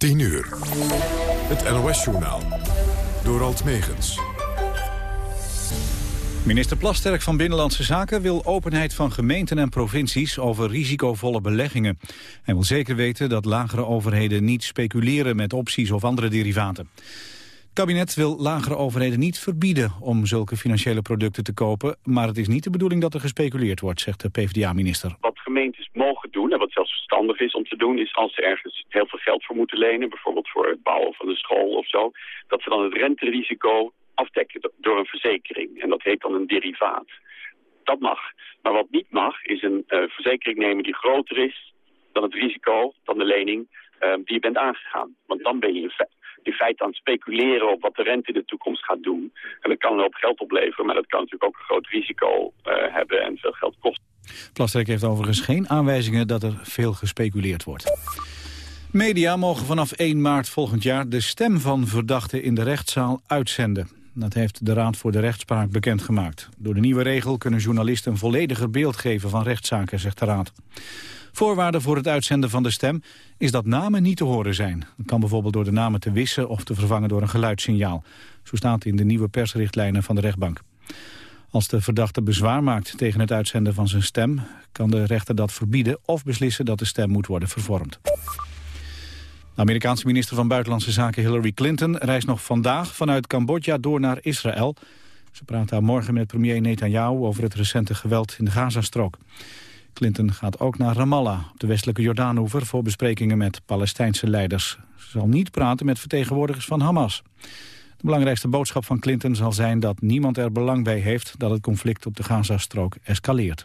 10 uur. Het NOS-journaal. Door Alt Megens. Minister Plasterk van Binnenlandse Zaken wil openheid van gemeenten en provincies over risicovolle beleggingen. Hij wil zeker weten dat lagere overheden niet speculeren met opties of andere derivaten. Kabinet wil lagere overheden niet verbieden om zulke financiële producten te kopen, maar het is niet de bedoeling dat er gespeculeerd wordt, zegt de PvdA-minister. Wat gemeentes mogen doen en wat zelfs verstandig is om te doen, is als ze ergens heel veel geld voor moeten lenen, bijvoorbeeld voor het bouwen van een school of zo, dat ze dan het renterisico afdekken door een verzekering. En dat heet dan een derivaat. Dat mag. Maar wat niet mag, is een uh, verzekering nemen die groter is dan het risico, dan de lening uh, die je bent aangegaan. Want dan ben je in, fe in, feite aan speculeren op wat de rente in de toekomst gaat doen. En dat kan een hoop geld opleveren, maar dat kan natuurlijk ook een groot risico uh, hebben en veel geld kosten. Plasterk heeft overigens geen aanwijzingen dat er veel gespeculeerd wordt. Media mogen vanaf 1 maart volgend jaar de stem van verdachten in de rechtszaal uitzenden. Dat heeft de Raad voor de Rechtspraak bekendgemaakt. Door de nieuwe regel kunnen journalisten een vollediger beeld geven van rechtszaken, zegt de Raad. Voorwaarde voor het uitzenden van de stem is dat namen niet te horen zijn. Dat kan bijvoorbeeld door de namen te wissen of te vervangen door een geluidssignaal. Zo staat in de nieuwe persrichtlijnen van de rechtbank. Als de verdachte bezwaar maakt tegen het uitzenden van zijn stem... kan de rechter dat verbieden of beslissen dat de stem moet worden vervormd. De Amerikaanse minister van Buitenlandse Zaken Hillary Clinton... reist nog vandaag vanuit Cambodja door naar Israël. Ze praat daar morgen met premier Netanyahu... over het recente geweld in de Gazastrook. Clinton gaat ook naar Ramallah, op de westelijke Jordaanhoever... voor besprekingen met Palestijnse leiders. Ze zal niet praten met vertegenwoordigers van Hamas. De belangrijkste boodschap van Clinton zal zijn dat niemand er belang bij heeft... dat het conflict op de Gazastrook escaleert.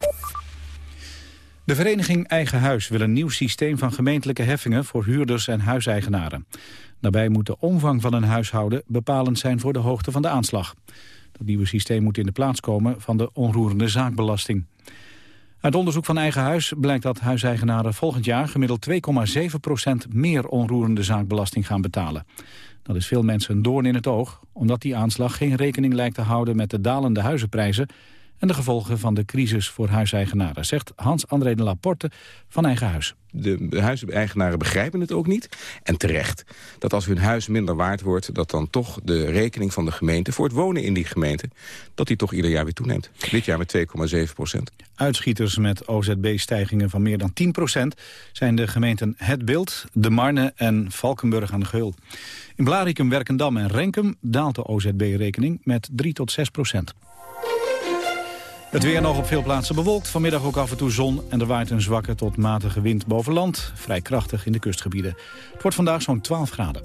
De vereniging Eigen Huis wil een nieuw systeem van gemeentelijke heffingen voor huurders en huiseigenaren. Daarbij moet de omvang van een huishouden bepalend zijn voor de hoogte van de aanslag. Dat nieuwe systeem moet in de plaats komen van de onroerende zaakbelasting. Uit onderzoek van Eigen Huis blijkt dat huiseigenaren volgend jaar gemiddeld 2,7% meer onroerende zaakbelasting gaan betalen. Dat is veel mensen een doorn in het oog, omdat die aanslag geen rekening lijkt te houden met de dalende huizenprijzen en de gevolgen van de crisis voor huiseigenaren, zegt Hans-André de Laporte van Eigen Huis. De huiseigenaren begrijpen het ook niet, en terecht, dat als hun huis minder waard wordt, dat dan toch de rekening van de gemeente voor het wonen in die gemeente, dat die toch ieder jaar weer toeneemt. Dit jaar met 2,7 procent. Uitschieters met OZB-stijgingen van meer dan 10 procent zijn de gemeenten Het Beeld, De Marne en Valkenburg aan de Geul. In Blarikum, Werkendam en Renkum daalt de OZB-rekening met 3 tot 6 procent. Het weer nog op veel plaatsen bewolkt. Vanmiddag ook af en toe zon en er waait een zwakke tot matige wind boven land. Vrij krachtig in de kustgebieden. Het wordt vandaag zo'n 12 graden.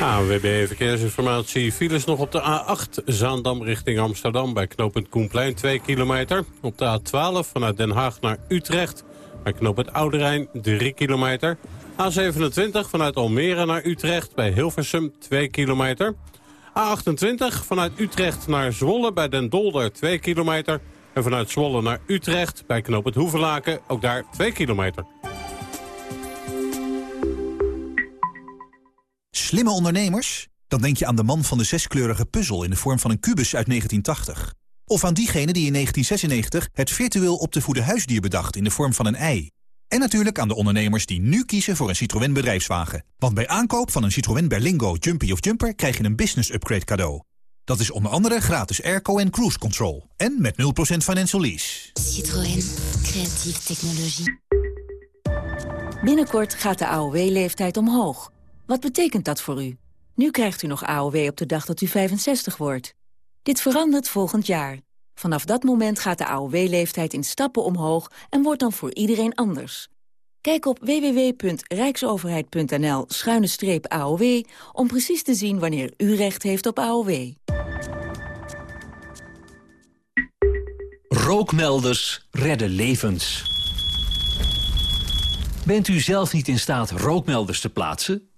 ANWB Verkeersinformatie. Files nog op de A8 Zaandam richting Amsterdam bij knooppunt Koenplein 2 kilometer. Op de A12 vanuit Den Haag naar Utrecht bij knooppunt Oude 3 kilometer. A27 vanuit Almere naar Utrecht bij Hilversum 2 kilometer. A28 vanuit Utrecht naar Zwolle bij Den Dolder 2 kilometer. En vanuit Zwolle naar Utrecht bij Knoop het Hoevelaken ook daar 2 kilometer. Slimme ondernemers? Dan denk je aan de man van de zeskleurige puzzel in de vorm van een kubus uit 1980. Of aan diegene die in 1996 het virtueel op te voeden huisdier bedacht in de vorm van een ei. En natuurlijk aan de ondernemers die nu kiezen voor een Citroën bedrijfswagen. Want bij aankoop van een Citroën Berlingo, Jumpy of Jumper... krijg je een business upgrade cadeau. Dat is onder andere gratis airco en cruise control. En met 0% financial lease. Citroën. Creatieve technologie. Binnenkort gaat de AOW-leeftijd omhoog. Wat betekent dat voor u? Nu krijgt u nog AOW op de dag dat u 65 wordt. Dit verandert volgend jaar. Vanaf dat moment gaat de AOW-leeftijd in stappen omhoog en wordt dan voor iedereen anders. Kijk op www.rijksoverheid.nl-aow om precies te zien wanneer u recht heeft op AOW. Rookmelders redden levens. Bent u zelf niet in staat rookmelders te plaatsen?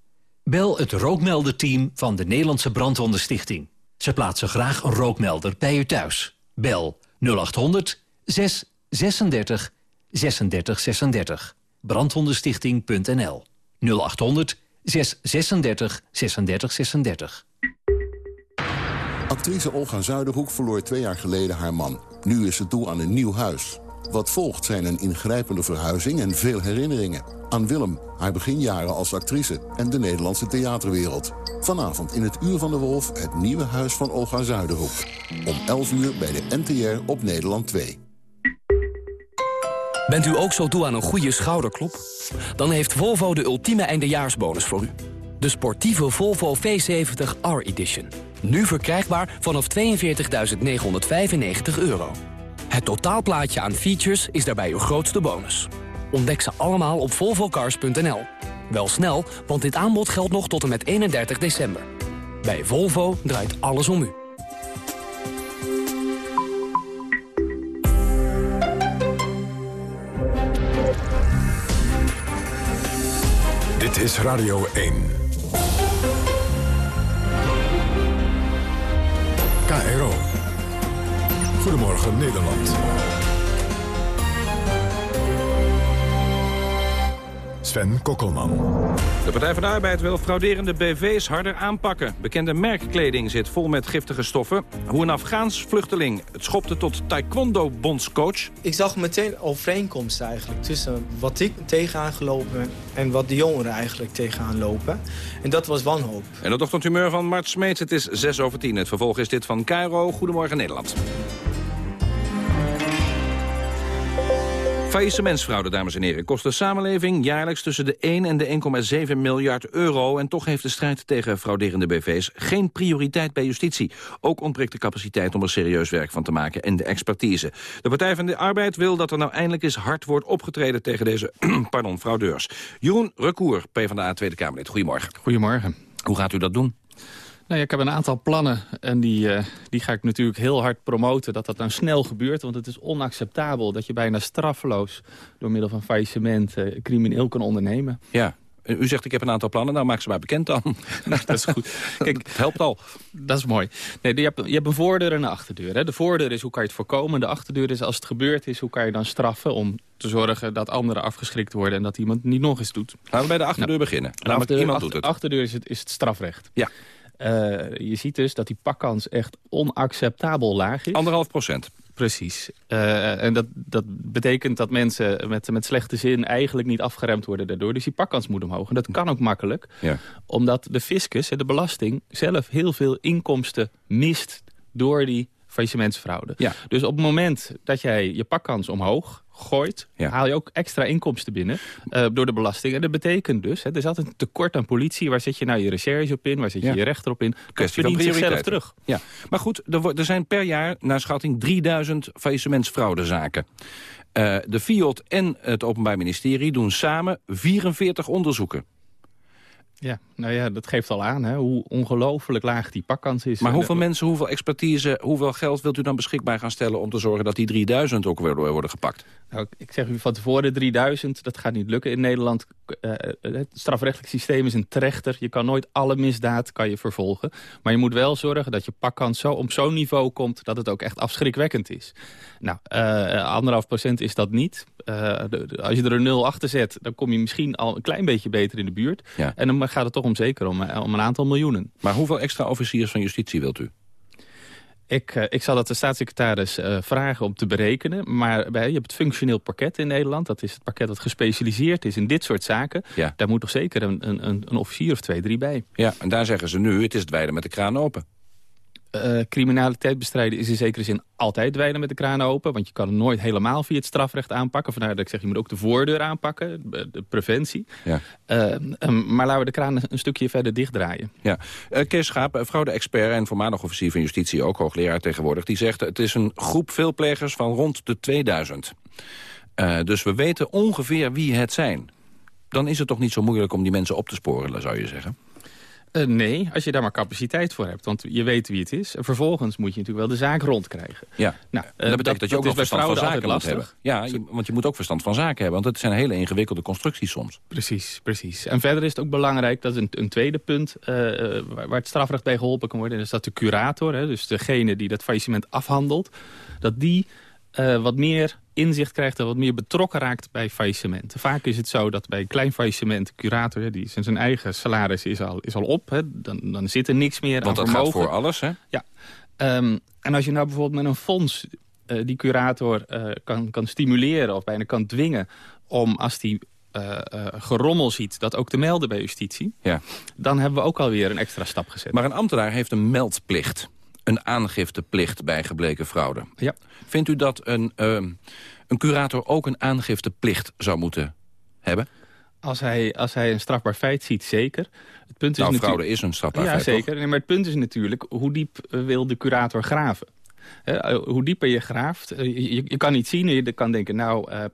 Bel het rookmelderteam van de Nederlandse Brandwondenstichting. Ze plaatsen graag een rookmelder bij u thuis. Bel 0800 636 36 36. Brandhondenstichting.nl 0800 636 36 36. Actrice Olga Zuiderhoek verloor twee jaar geleden haar man. Nu is ze toe aan een nieuw huis. Wat volgt zijn een ingrijpende verhuizing en veel herinneringen. Aan Willem, haar beginjaren als actrice en de Nederlandse theaterwereld. Vanavond in het Uur van de Wolf het nieuwe huis van Olga Zuiderhoek. Om 11 uur bij de NTR op Nederland 2. Bent u ook zo toe aan een goede schouderklop? Dan heeft Volvo de ultieme eindejaarsbonus voor u. De sportieve Volvo V70 R-Edition. Nu verkrijgbaar vanaf 42.995 euro. Het totaalplaatje aan features is daarbij uw grootste bonus. Ontdek ze allemaal op volvocars.nl. Wel snel, want dit aanbod geldt nog tot en met 31 december. Bij Volvo draait alles om u. Dit is Radio 1. Goedemorgen Nederland. Sven Kokkelman. De Partij van de Arbeid wil frauderende BV's harder aanpakken. Bekende merkkleding zit vol met giftige stoffen. Hoe een Afghaans vluchteling het schopte tot taekwondo-bondscoach. Ik zag meteen overeenkomsten eigenlijk tussen wat ik tegenaan gelopen en wat de jongeren eigenlijk tegenaan lopen. En dat was wanhoop. En het ochtendhumeur van Mart Smeets, het is 6 over 10. Het vervolg is dit van Cairo. Goedemorgen Nederland. Faillissementsfraude, dames en heren, kost de samenleving jaarlijks tussen de 1 en de 1,7 miljard euro. En toch heeft de strijd tegen frauderende BV's geen prioriteit bij justitie. Ook ontbreekt de capaciteit om er serieus werk van te maken en de expertise. De Partij van de Arbeid wil dat er nou eindelijk eens hard wordt opgetreden tegen deze pardon, fraudeurs. Jeroen Recour, PvdA Tweede Kamerlid. Goedemorgen. Goedemorgen. Hoe gaat u dat doen? Nou ja, ik heb een aantal plannen en die, uh, die ga ik natuurlijk heel hard promoten... dat dat nou snel gebeurt, want het is onacceptabel... dat je bijna straffeloos door middel van faillissement uh, crimineel kan ondernemen. Ja, u zegt ik heb een aantal plannen, nou maak ze maar bekend dan. Nou, dat is goed. Kijk, het helpt al. Dat is mooi. Nee, je, hebt, je hebt een voordeur en een achterdeur. Hè. De voordeur is hoe kan je het voorkomen. De achterdeur is als het gebeurd is, hoe kan je dan straffen... om te zorgen dat anderen afgeschrikt worden en dat iemand niet nog eens doet. Laten we bij de achterdeur nou, beginnen. Namelijk achterdeur, iemand doet het. achterdeur is het, is het strafrecht. Ja. Uh, je ziet dus dat die pakkans echt onacceptabel laag is. Anderhalf procent. Precies. Uh, en dat, dat betekent dat mensen met, met slechte zin eigenlijk niet afgeremd worden daardoor. Dus die pakkans moet omhoog. En dat kan ook makkelijk. Ja. Omdat de fiscus, de belasting, zelf heel veel inkomsten mist door die faillissementsfraude. Ja. Dus op het moment dat jij je pakkans omhoog gooit... Ja. haal je ook extra inkomsten binnen uh, door de belasting. En dat betekent dus, hè, er is altijd een tekort aan politie. Waar zet je nou je recherche op in? Waar zet je Ja. je rechter op in? Dat verdient zichzelf terug. Ja, maar goed, er, er zijn per jaar naar schatting 3000 faillissementsfraudezaken. Eh de FIOD en het Openbaar Ministerie doen samen 44 onderzoeken. Ja, nou ja, dat geeft al aan hè, hoe ongelooflijk laag die pakkans is. Maar hoeveel eh, mensen, hoeveel expertise, hoeveel geld wilt u dan beschikbaar gaan stellen... om te zorgen dat die 3000 ook weer worden gepakt? Nou, ik zeg u van tevoren 3000, dat gaat niet lukken in Nederland. Eh, het strafrechtelijk systeem is een trechter. Je kan nooit alle misdaad kan je vervolgen. Maar je moet wel zorgen dat je pakkans zo op zo'n niveau komt... dat het ook echt afschrikwekkend is. Nou, eh, anderhalf procent is dat niet. Eh, de- de- als je er een nul achter zet, dan kom je misschien al een klein beetje beter in de buurt. Ja. En dan gaat het toch om zeker om, eh, om een aantal miljoenen. Maar hoeveel extra officiers van justitie wilt u? Ik, eh, ik zal dat de staatssecretaris eh, vragen om te berekenen. Maar bij, je hebt het functioneel pakket in Nederland. Dat is het pakket dat gespecialiseerd is in dit soort zaken. Ja. Daar moet toch zeker een, een, een een officier of twee, drie bij. Ja, en daar zeggen ze nu, het is het wijden met de kraan open. Eh, criminaliteit bestrijden is in zekere zin altijd wijden met de kraan open. Want je kan het nooit helemaal via het strafrecht aanpakken. Vandaar dat ik zeg, je moet ook de voordeur aanpakken. De, preventie. Ja. Eh, ehm, maar laten we de kraan een stukje verder dichtdraaien. Ja. Eh, Kees Schaap, eh, fraude-expert en voormalig officier van justitie... ook hoogleraar tegenwoordig, die zegt... het is een groep veelplegers van rond de 2000. Eh, dus we weten ongeveer wie het zijn. Dan is het toch niet zo moeilijk om die mensen op te sporen, zou je zeggen? Eh, nee, als je daar maar capaciteit voor hebt. Want je weet wie het is. En vervolgens moet je natuurlijk wel de zaak rondkrijgen. Ja, Nou, dat betekent dat, je ook verstand van zaken moet hebben. Ja, je- want je moet ook verstand van zaken hebben. Want het zijn hele ingewikkelde constructies soms. Precies, precies. En verder is het ook belangrijk, dat is een, een tweede punt... eh, eh, waar, waar het strafrecht bij geholpen kan worden... is dat de curator, hè, dus degene die dat faillissement afhandelt... dat die eh, wat meer inzicht krijgt en wat meer betrokken raakt bij faillissementen. Vaak is het zo dat bij een klein faillissement... de curator, die zijn, zijn eigen salaris is al, is al op... Hè, dan, dan zit er niks meer Want aan dat gaat voor alles, hè? Ja. Ehm, en als je nou bijvoorbeeld met een fonds eh, die curator eh, kan, kan stimuleren of bijna kan dwingen... om als die uh, gerommel ziet, dat ook te melden bij justitie... Ja. dan hebben we ook alweer een extra stap gezet. Maar een ambtenaar heeft een meldplicht. Een aangifteplicht bij gebleken fraude. Ja. Vindt u dat een, ehm, een curator ook een aangifteplicht zou moeten hebben? Als hij, als hij een strafbaar feit ziet, zeker. Het punt is nou, fraude is een strafbaar ja, feit, zeker. Nee, maar het punt is natuurlijk, hoe diep wil de curator graven? hoe dieper je graaft, je, je, kan niet zien, je kan denken, nou, uh,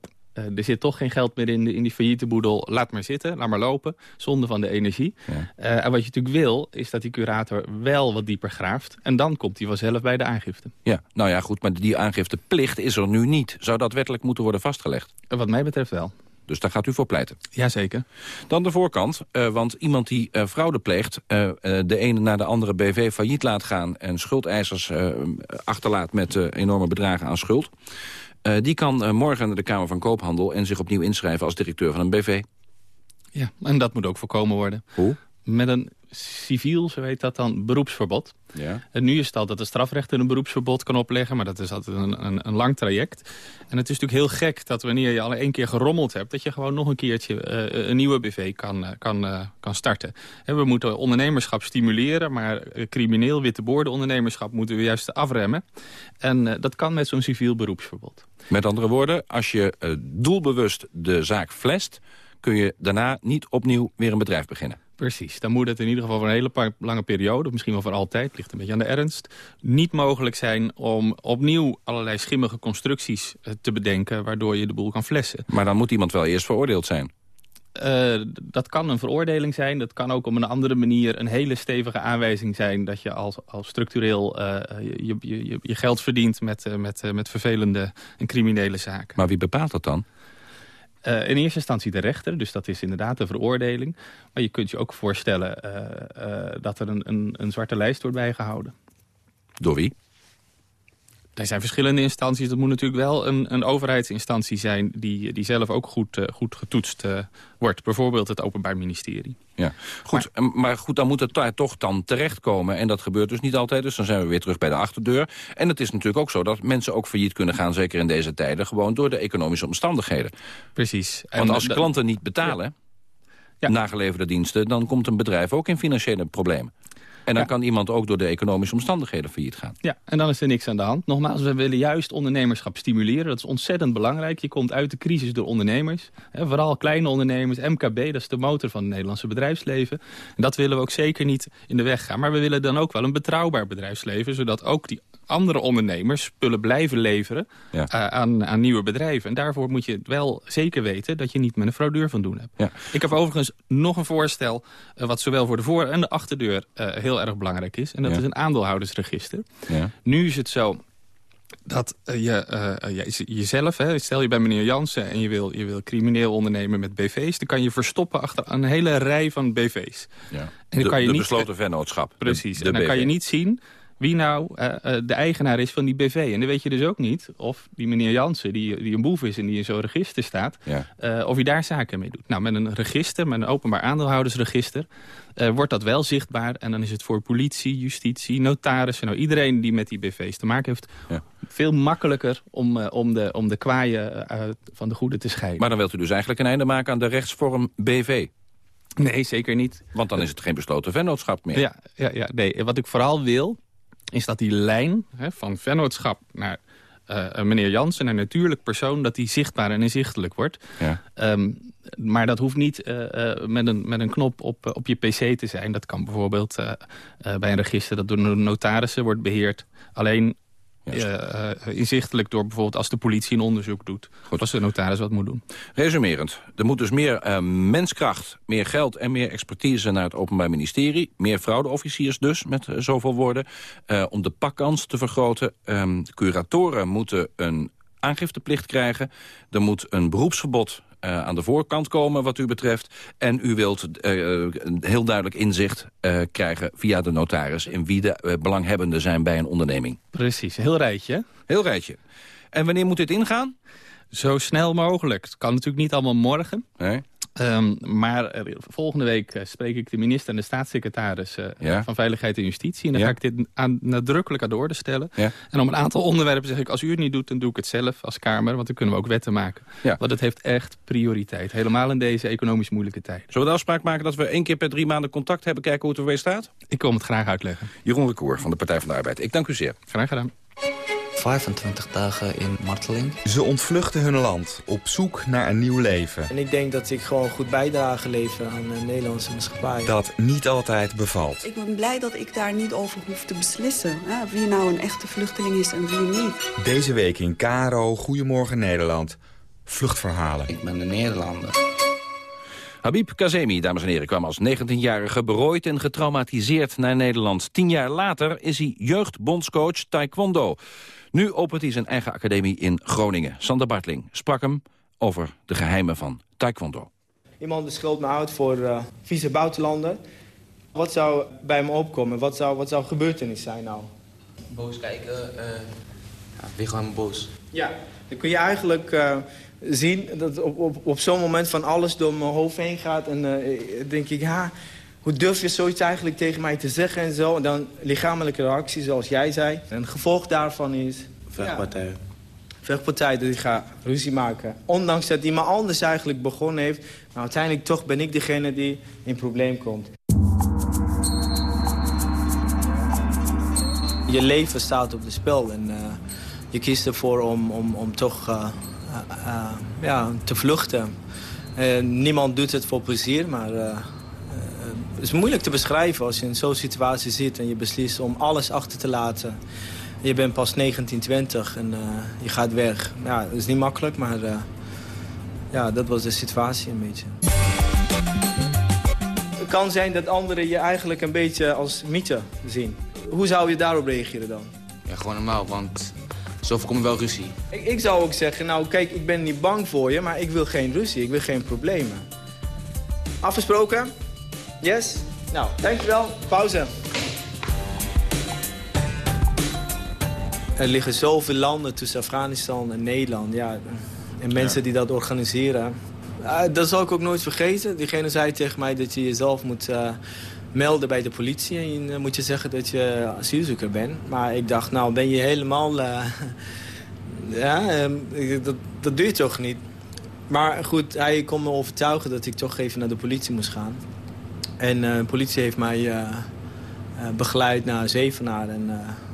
er zit toch geen geld meer in, de, in die failliete boedel. Laat maar zitten, laat maar lopen. Zonde van de energie. Ja. Uh, en wat je natuurlijk wil, is dat die curator wel wat dieper graaft. En dan komt hij vanzelf bij de aangifte. Ja, nou ja, goed, maar die aangifteplicht is er nu niet. Zou dat wettelijk moeten worden vastgelegd? Wat mij betreft wel. Dus daar gaat u voor pleiten? Jazeker. Dan de voorkant, uh, want iemand die uh, fraude pleegt... Uh, de ene naar de andere BV failliet laat gaan... en schuldeisers achterlaat met enorme bedragen aan schuld... Uh, die kan uh, morgen naar de Kamer van Koophandel... en zich opnieuw inschrijven als directeur van een BV. Ja, en dat moet ook voorkomen worden. Hoe? Met een civiel, zo heet dat dan, beroepsverbod. Ja. En nu is het al dat de strafrechter een beroepsverbod kan opleggen... maar dat is altijd een, een, een, lang traject. En het is natuurlijk heel gek dat wanneer je al één keer gerommeld hebt... dat je gewoon nog een keertje uh, een nieuwe BV kan, uh, kan, uh, kan starten. En we moeten ondernemerschap stimuleren... maar crimineel witte ondernemerschap moeten we juist afremmen. En dat kan met zo'n civiel beroepsverbod. Met andere woorden, als je doelbewust de zaak flest... kun je daarna niet opnieuw weer een bedrijf beginnen. Precies, dan moet het in ieder geval voor een hele lange periode... misschien wel voor altijd, ligt een beetje aan de ernst... niet mogelijk zijn om opnieuw allerlei schimmige constructies te bedenken... waardoor je de boel kan flessen. Maar dan moet iemand wel eerst veroordeeld zijn. Uh, dat kan een veroordeling zijn. Dat kan ook op een andere manier een hele stevige aanwijzing zijn... dat je al, al structureel uh, je, je, je, geld verdient met, uh, met, met vervelende en criminele zaken. Maar wie bepaalt dat dan? Uh, in eerste instantie de rechter, dus dat is inderdaad een veroordeling. Maar je kunt je ook voorstellen uh, uh, dat er een, een, een, zwarte lijst wordt bijgehouden. Door wie? Er zijn verschillende instanties. Dat moet natuurlijk wel een, een overheidsinstantie zijn... die, die zelf ook goed, goed getoetst wordt. Bijvoorbeeld het Openbaar Ministerie. Ja, goed. Maar, maar goed, dan moet het daar toch dan terechtkomen. En dat gebeurt dus niet altijd. Dus dan zijn we weer terug bij de achterdeur. En het is natuurlijk ook zo dat mensen ook failliet kunnen gaan... zeker in deze tijden, gewoon door de economische omstandigheden. Precies. Want als klanten niet betalen... Ja. nageleverde diensten, dan komt een bedrijf ook in financiële problemen. En dan ja. kan iemand ook door de economische omstandigheden failliet gaan. Ja, en dan is er niks aan de hand. Nogmaals, we willen juist ondernemerschap stimuleren. Dat is ontzettend belangrijk. Je komt uit de crisis door ondernemers. Hè, vooral kleine ondernemers, MKB, dat is de motor van het Nederlandse bedrijfsleven. En dat willen we ook zeker niet in de weg gaan. Maar we willen dan ook wel een betrouwbaar bedrijfsleven... zodat ook die andere ondernemers spullen blijven leveren ja. uh, aan, aan, nieuwe bedrijven. En daarvoor moet je wel zeker weten dat je niet met een fraudeur van doen hebt. Ja. Ik heb overigens nog een voorstel uh, wat zowel voor de voor- en de achterdeur uh, heel erg belangrijk is. En dat Ja. is een aandeelhoudersregister. Ja. Nu is het zo dat je je, jezelf, hè, stel je bij meneer Jansen en je wil, je wil crimineel ondernemen met BV's... dan kan je verstoppen achter een hele rij van BV's. Ja. En dan de, kan je de niet, besloten vennootschap. Precies, De, en dan BV. kan je niet zien wie nou uh, uh, de eigenaar is van die BV. En dan weet je dus ook niet of die meneer Jansen, die, die een boef is en die in zo'n register staat... Ja. Uh, of hij daar zaken mee doet. Nou, met een register, met een openbaar aandeelhoudersregister... uh, wordt dat wel zichtbaar. En dan is het voor politie, justitie, notarissen... Nou, iedereen die met die BV's te maken heeft... Ja. veel makkelijker om, om, de, om de kwaaien van de goede te scheiden. Maar dan wilt u dus eigenlijk een einde maken aan de rechtsvorm BV? Nee, zeker niet. Want dan is het geen besloten vennootschap meer. Ja, ja, ja nee. wat ik vooral wil is dat die lijn hè, van vennootschap naar uh, meneer Jansen, een natuurlijk persoon, dat die zichtbaar en inzichtelijk wordt. Ja. Um, maar dat hoeft niet uh, uh, met, een, met een knop op, op je pc te zijn. Dat kan bijvoorbeeld bij een register dat door notarissen wordt beheerd. Alleen uh, inzichtelijk door bijvoorbeeld als de politie een onderzoek doet. Goed. Als de notaris wat moet doen. Resumerend, er moet dus meer uh, menskracht, meer geld en meer expertise naar het Openbaar Ministerie. Meer fraudeofficiers dus, met uh, zoveel woorden. Om de pakkans te vergroten. Um, curatoren moeten een aangifteplicht krijgen. Er moet een beroepsverbod uh, aan de voorkant komen wat u betreft. En u wilt uh, heel duidelijk inzicht uh, krijgen via de notaris... in wie de belanghebbenden zijn bij een onderneming. Precies, heel rijtje. Heel rijtje. En wanneer moet dit ingaan? Zo snel mogelijk. Het kan natuurlijk niet allemaal morgen. Nee. Um, maar er, volgende week uh, spreek ik de minister en de staatssecretaris uh, ja. van Veiligheid en Justitie. En dan ja. ga ik dit aan, nadrukkelijk aan de orde stellen. Ja. En om een aantal onderwerpen zeg ik, als u het niet doet, dan doe ik het zelf als Kamer. Want dan kunnen we ook wetten maken. Want het heeft echt prioriteit. Helemaal in deze economisch moeilijke tijd. Zullen we de afspraak maken dat we één keer per drie maanden contact hebben... kijken hoe het ermee staat? Ik kom het graag uitleggen. Jeroen Recour van de Partij van de Arbeid. Ik dank u zeer. Graag gedaan. 25 dagen in marteling. Ze ontvluchten hun land op zoek naar een nieuw leven. En ik denk dat ik gewoon goed bijdrage leveren aan de Nederlandse maatschappij. Dat niet altijd bevalt. Ik ben blij dat ik daar niet over hoef te beslissen. Hè, wie nou een echte vluchteling is en wie niet. Deze week in Karo, Goedemorgen Nederland. Vluchtverhalen. Ik ben de Nederlander. Habib Kazemi, dames en heren, kwam als 19-jarige berooid en getraumatiseerd naar Nederland. Tien jaar later is hij jeugdbondscoach taekwondo. Nu opent hij zijn eigen academie in Groningen. Sander Bartling sprak hem over de geheimen van taekwondo. Iemand schuld me uit voor uh, vieze buitenlander. Wat zou bij me opkomen? Wat zou, wat zou gebeurtenis zijn nou? Boos kijken, uh, ja, weer gewoon boos. Ja, dan kun je eigenlijk uh, zien dat op, op, op zo'n moment van alles door mijn hoofd heen gaat. En uh, denk ik, ja, hoe durf je zoiets eigenlijk tegen mij te zeggen en zo. En dan lichamelijke reactie, zoals jij zei. En het gevolg daarvan is... Vechtpartij. Ja, vechtpartij, dat ik ga ruzie maken. Ondanks dat iemand anders eigenlijk begonnen heeft. Maar uiteindelijk toch ben ik degene die in probleem komt. Je leven staat op het spel en uh, je kiest ervoor om, om, om toch uh, uh, ja, te vluchten. niemand doet het voor plezier, maar het is moeilijk te beschrijven als je in zo'n situatie zit... en je beslist om alles achter te laten. Je bent pas 19, 20 en je gaat weg. Ja, dat is niet makkelijk, maar ja, dat was de situatie een beetje. Het kan zijn dat anderen je eigenlijk een beetje als mythe zien. Hoe zou je daarop reageren dan? Ja, gewoon normaal, want zo voorkom je wel ruzie. Ik, ik, zou ook zeggen, nou kijk, ik ben niet bang voor je, maar ik wil geen ruzie, ik wil geen problemen. Afgesproken? Yes? Nou, dankjewel. Pauze. Er liggen zoveel landen tussen Afghanistan en Nederland, ja. En mensen ja. die dat organiseren. Uh, dat zal ik ook nooit vergeten. Diegene zei tegen mij dat je jezelf moet... Uh, melden bij de politie. En dan moet je zeggen dat je asielzoeker bent. Maar ik dacht, nou ben je helemaal... Ja, uh, dat, dat doe je toch niet. Maar goed, hij kon me overtuigen dat ik toch even naar de politie moest gaan. En uh, de politie heeft mij begeleid naar Zevenaar. En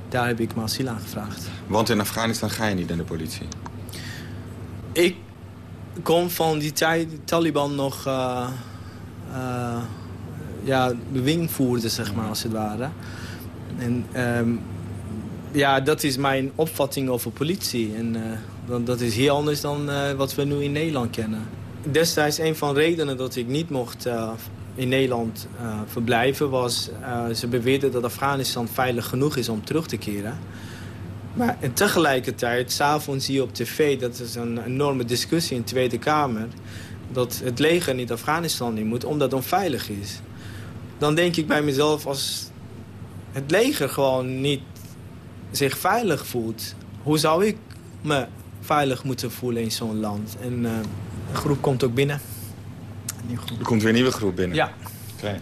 daar heb ik mijn asiel aangevraagd. Want in Afghanistan ga je niet naar de politie? Ik kom van die tijd, Taliban nog ja, de wing voerde, zeg maar, als het ware. En um, ja, dat is mijn opvatting over politie. En uh, dat is heel anders dan uh, wat we nu in Nederland kennen. Destijds een van de redenen dat ik niet mocht uh, in Nederland verblijven... was, ze beweerden dat Afghanistan veilig genoeg is om terug te keren. Maar en tegelijkertijd, s'avonds zie je op tv... dat is een enorme discussie in de Tweede Kamer... dat het leger niet Afghanistan in moet, omdat het onveilig is dan denk ik bij mezelf, als het leger gewoon niet zich veilig voelt... hoe zou ik me veilig moeten voelen in zo'n land? En uh, de groep komt ook binnen. Groep. Er komt weer een nieuwe groep binnen? Ja. Oké. Okay.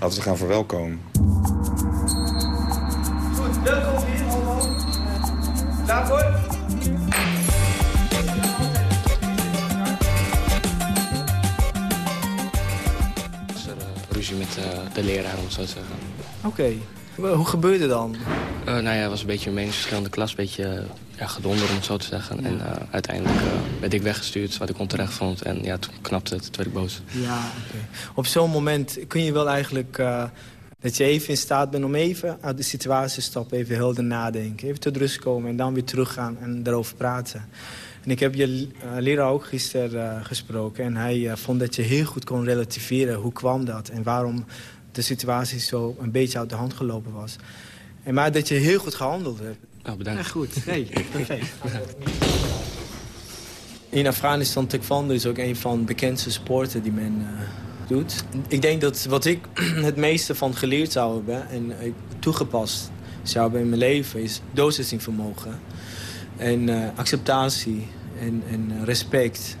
Laten we gaan verwelkomen. Goed, welkom hier allemaal. Daarvoor. ruzie met uh, de leraar, om het zo te zeggen. Oké. Okay. Hoe gebeurde dan? Uh, nou ja, het was een beetje een meningsverschil in de klas. Een beetje ja, gedonder, om het zo te zeggen. Ja. En uh, uiteindelijk werd ik weggestuurd, wat ik onterecht vond. En ja, toen knapte het, toen werd ik boos. Ja, oké. Okay. Op zo'n moment kun je wel eigenlijk... dat je even in staat bent om even uit de situatie te stappen. Even helder nadenken. Even tot rust komen en dan weer teruggaan en daarover praten. En ik heb je uh, leraar ook gisteren uh, gesproken. En hij uh, vond dat je heel goed kon relativeren. Hoe kwam dat? En waarom de situatie zo een beetje uit de hand gelopen was. En maar dat je heel goed gehandeld hebt. Oh, bedankt. Ja, goed. Hey, perfect. In Afghanistan, taekwondo is ook een van de bekendste sporten die men doet. Ik denk dat wat ik het meeste van geleerd zou hebben... en toegepast zou hebben in mijn leven... is doorzettingsvermogen. En uh, acceptatie en, en respect.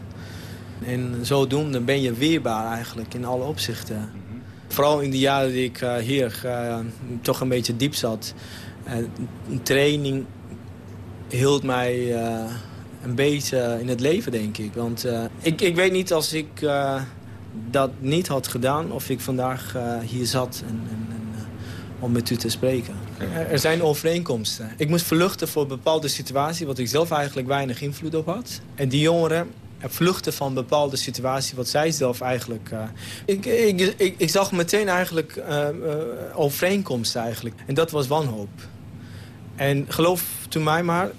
En zodoende ben je weerbaar eigenlijk in alle opzichten. Vooral in de jaren die ik uh, hier uh, toch een beetje diep zat. Uh, training hield mij een beetje in het leven, denk ik. Want ik, ik weet niet als ik dat niet had gedaan... of ik vandaag hier zat en, en, en om met u te spreken. Er zijn overeenkomsten. Ik moest vluchten voor een bepaalde situatie... wat ik zelf eigenlijk weinig invloed op had. En die jongeren vluchten van bepaalde situatie wat zij zelf eigenlijk... Uh, ik, ik, ik, zag meteen eigenlijk uh, overeenkomsten eigenlijk. En dat was wanhoop. En geloof toen mij maar,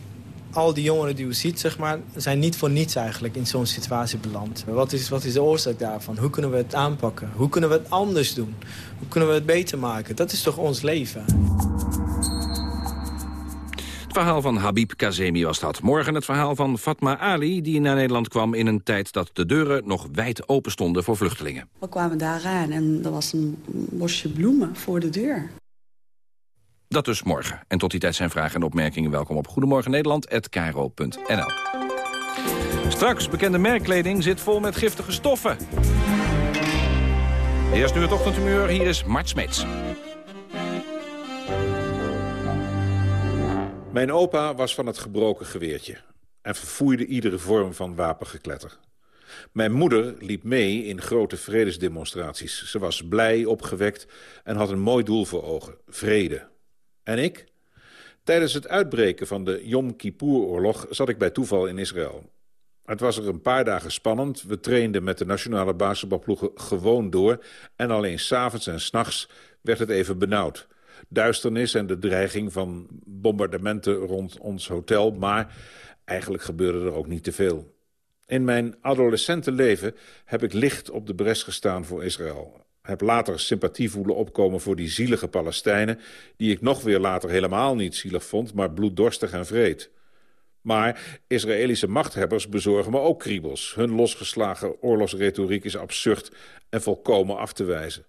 al die jongeren die u ziet, zeg maar, zijn niet voor niets eigenlijk in zo'n situatie beland. Wat is, wat is de oorzaak daarvan? Hoe kunnen we het aanpakken? Hoe kunnen we het anders doen? Hoe kunnen we het beter maken? Dat is toch ons leven? Het verhaal van Habib Kazemi was dat. Morgen het verhaal van Fatma Ali, die naar Nederland kwam... in een tijd dat de deuren nog wijd open stonden voor vluchtelingen. We kwamen daar aan en er was een bosje bloemen voor de deur. Dat dus morgen. En tot die tijd zijn vragen en opmerkingen welkom op Goedemorgen Nederland@kro.nl. Straks, bekende merkkleding zit vol met giftige stoffen. Eerst nu het ochtendhumeur, hier is Mart Smeets. Mijn opa was van het gebroken geweertje en verfoeide iedere vorm van wapengekletter. Mijn moeder liep mee in grote vredesdemonstraties. Ze was blij, opgewekt en had een mooi doel voor ogen, vrede. En ik? Tijdens het uitbreken van de Yom Kippur-oorlog zat ik bij toeval in Israël. Het was er een paar dagen spannend. We trainden met de nationale basketbalploegen gewoon door... en alleen s'avonds en s'nachts werd het even benauwd duisternis en de dreiging van bombardementen rond ons hotel. Maar eigenlijk gebeurde er ook niet te veel. In mijn adolescente leven heb ik licht op de bres gestaan voor Israël. Heb later sympathie voelen opkomen voor die zielige Palestijnen... die ik nog weer later helemaal niet zielig vond, maar bloeddorstig en vreed. Maar Israëlische machthebbers bezorgen me ook kriebels. Hun losgeslagen oorlogsretoriek is absurd en volkomen af te wijzen.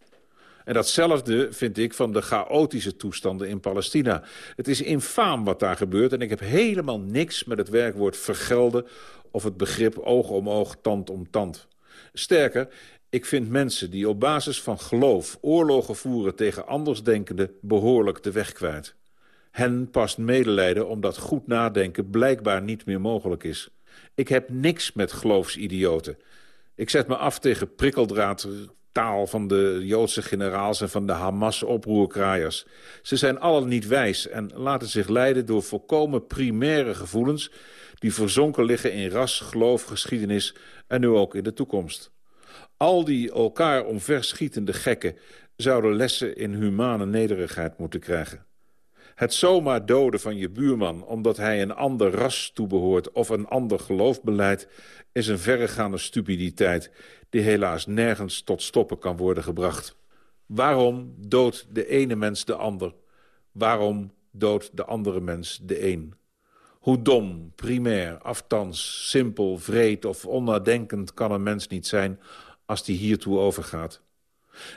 En datzelfde vind ik van de chaotische toestanden in Palestina. Het is infaam wat daar gebeurt en ik heb helemaal niks met het werkwoord vergelden... of het begrip oog om oog, tand om tand. Sterker, ik vind mensen die op basis van geloof oorlogen voeren tegen andersdenkenden behoorlijk de weg kwijt. Hen past medelijden omdat goed nadenken blijkbaar niet meer mogelijk is. Ik heb niks met geloofsidioten. Ik zet me af tegen prikkeldraad taal van de Joodse generaals en van de Hamas-oproerkraaiers. Ze zijn allen niet wijs en laten zich leiden door volkomen primaire gevoelens... die verzonken liggen in ras, geloof, geschiedenis en nu ook in de toekomst. Al die elkaar omverschietende gekken zouden lessen in humane nederigheid moeten krijgen. Het zomaar doden van je buurman omdat hij een ander ras toebehoort... of een ander geloof beleidt, is een verregaande stupiditeit... die helaas nergens tot stoppen kan worden gebracht. Waarom doodt de ene mens de ander? Waarom doodt de andere mens de een? Hoe dom, primair, aftans, simpel, vreed of onnadenkend kan een mens niet zijn als die hiertoe overgaat?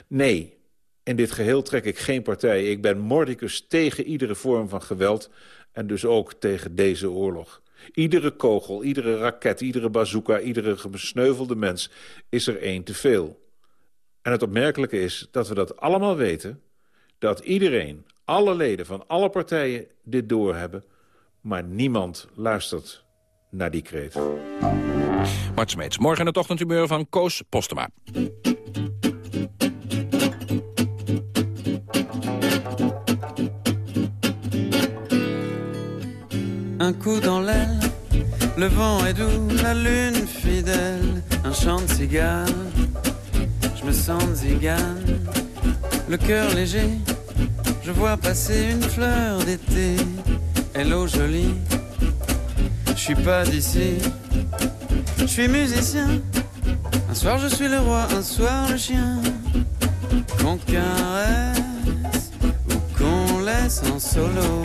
Nee, in dit geheel trek ik geen partij. Ik ben mordicus tegen iedere vorm van geweld en dus ook tegen deze oorlog. Iedere kogel, iedere raket, iedere bazooka, iedere besneuvelde mens is er één te veel. En het opmerkelijke is dat we dat allemaal weten... dat iedereen, alle leden van alle partijen dit doorhebben... maar niemand luistert naar die kreet. Mart Smeets, morgen het ochtendhumeur van Koos Postema. Un coup dans l'aile, le vent est doux, la lune fidèle, un chant de cigale. Je me sens zigane, le cœur léger. Je vois passer une fleur d'été. Hello jolie, je suis pas d'ici. Je suis musicien. Un soir je suis le roi, un soir le chien. Qu'on caresse ou qu'on laisse en solo.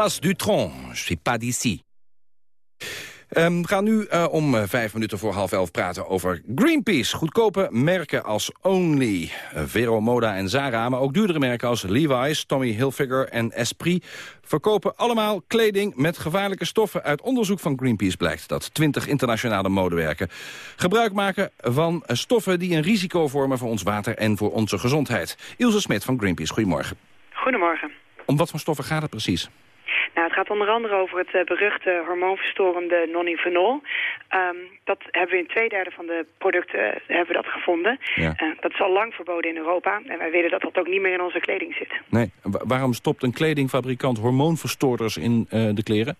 Thomas Dutron, je suis pas d'ici. Ehm, we gaan nu eh, om eh, vijf minuten voor half elf praten over Greenpeace. Goedkope merken als Only, eh, Vero Moda en Zara... maar ook duurdere merken als Levi's, Tommy Hilfiger en Esprit... verkopen allemaal kleding met gevaarlijke stoffen. Uit onderzoek van Greenpeace blijkt dat 20 internationale modewerken... gebruik maken van stoffen die een risico vormen voor ons water en voor onze gezondheid. Ilse Smit van Greenpeace, goedemorgen. Goedemorgen. Om wat voor stoffen gaat het precies? Nou, het gaat onder andere over het uh, beruchte hormoonverstorende nonylphenol. Um, dat hebben we in twee derde van de producten uh, hebben we dat gevonden. Ja. Uh, dat is al lang verboden in Europa. En wij willen dat dat ook niet meer in onze kleding zit. Nee, waarom stopt een kledingfabrikant hormoonverstoorders in de kleren?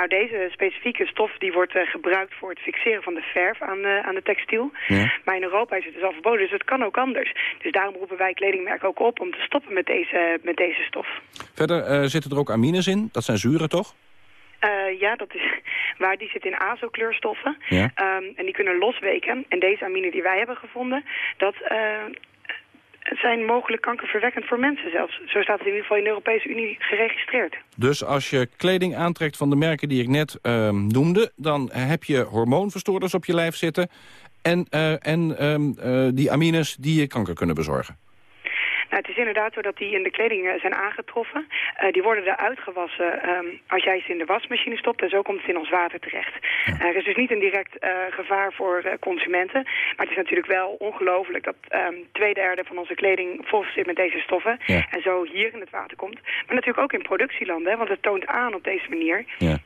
Nou, deze specifieke stof die wordt uh, gebruikt voor het fixeren van de verf aan, uh, aan de textiel. Ja. Maar in Europa is het dus al verboden, dus het kan ook anders. Dus daarom roepen wij kledingmerken ook op om te stoppen met deze, met deze stof. Verder zitten er ook amines in, dat zijn zuren toch? ja, dat is waar. Die zitten in azokleurstoffen. Ja. Um, en die kunnen losweken. En deze amine die wij hebben gevonden, dat zijn mogelijk kankerverwekkend voor mensen zelfs. Zo staat het in ieder geval in de Europese Unie geregistreerd. Dus als je kleding aantrekt van de merken die ik net uh, noemde... dan heb je hormoonverstoorders op je lijf zitten... en, uh, en um, uh, die amines die je kanker kunnen bezorgen. Nou, het is inderdaad zo dat die in de kleding uh, zijn aangetroffen. Uh, die worden eruit gewassen um, als jij ze in de wasmachine stopt. En zo komt het in ons water terecht. Ja. Uh, er is dus niet een direct gevaar voor consumenten. Maar het is natuurlijk wel ongelooflijk dat um, twee derde van onze kleding vol zit met deze stoffen. Ja. En zo hier in het water komt. Maar natuurlijk ook in productielanden. Want het toont aan op deze manier ja.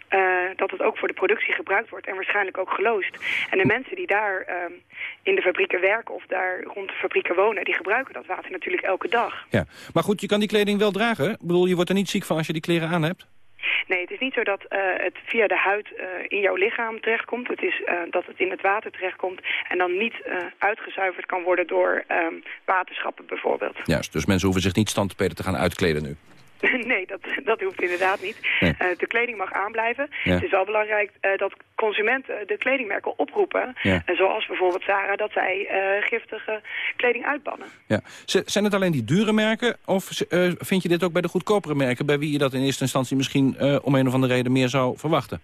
dat het ook voor de productie gebruikt wordt. En waarschijnlijk ook geloosd. En de mensen die daar um, in de fabrieken werken of daar rond de fabrieken wonen... die gebruiken dat water natuurlijk elke dag. Ja, maar goed, je kan die kleding wel dragen. Ik bedoel, je wordt er niet ziek van als je die kleren aan hebt. Nee, het is niet zo dat uh, het via de huid uh, in jouw lichaam terechtkomt. Het is uh, dat het in het water terechtkomt en dan niet uitgezuiverd kan worden door um, waterschappen bijvoorbeeld. Juist, dus mensen hoeven zich niet standpeden te gaan uitkleden nu. Nee, dat, dat hoeft inderdaad niet. Nee. Uh, de kleding mag aanblijven. Ja. Het is wel belangrijk uh, dat consumenten de kledingmerken oproepen. Ja. Uh, zoals bijvoorbeeld Zara, dat zij giftige kleding uitbannen. Ja. Zijn het alleen die dure merken? Of vind je dit ook bij de goedkopere merken... bij wie je dat in eerste instantie misschien om een of andere reden meer zou verwachten?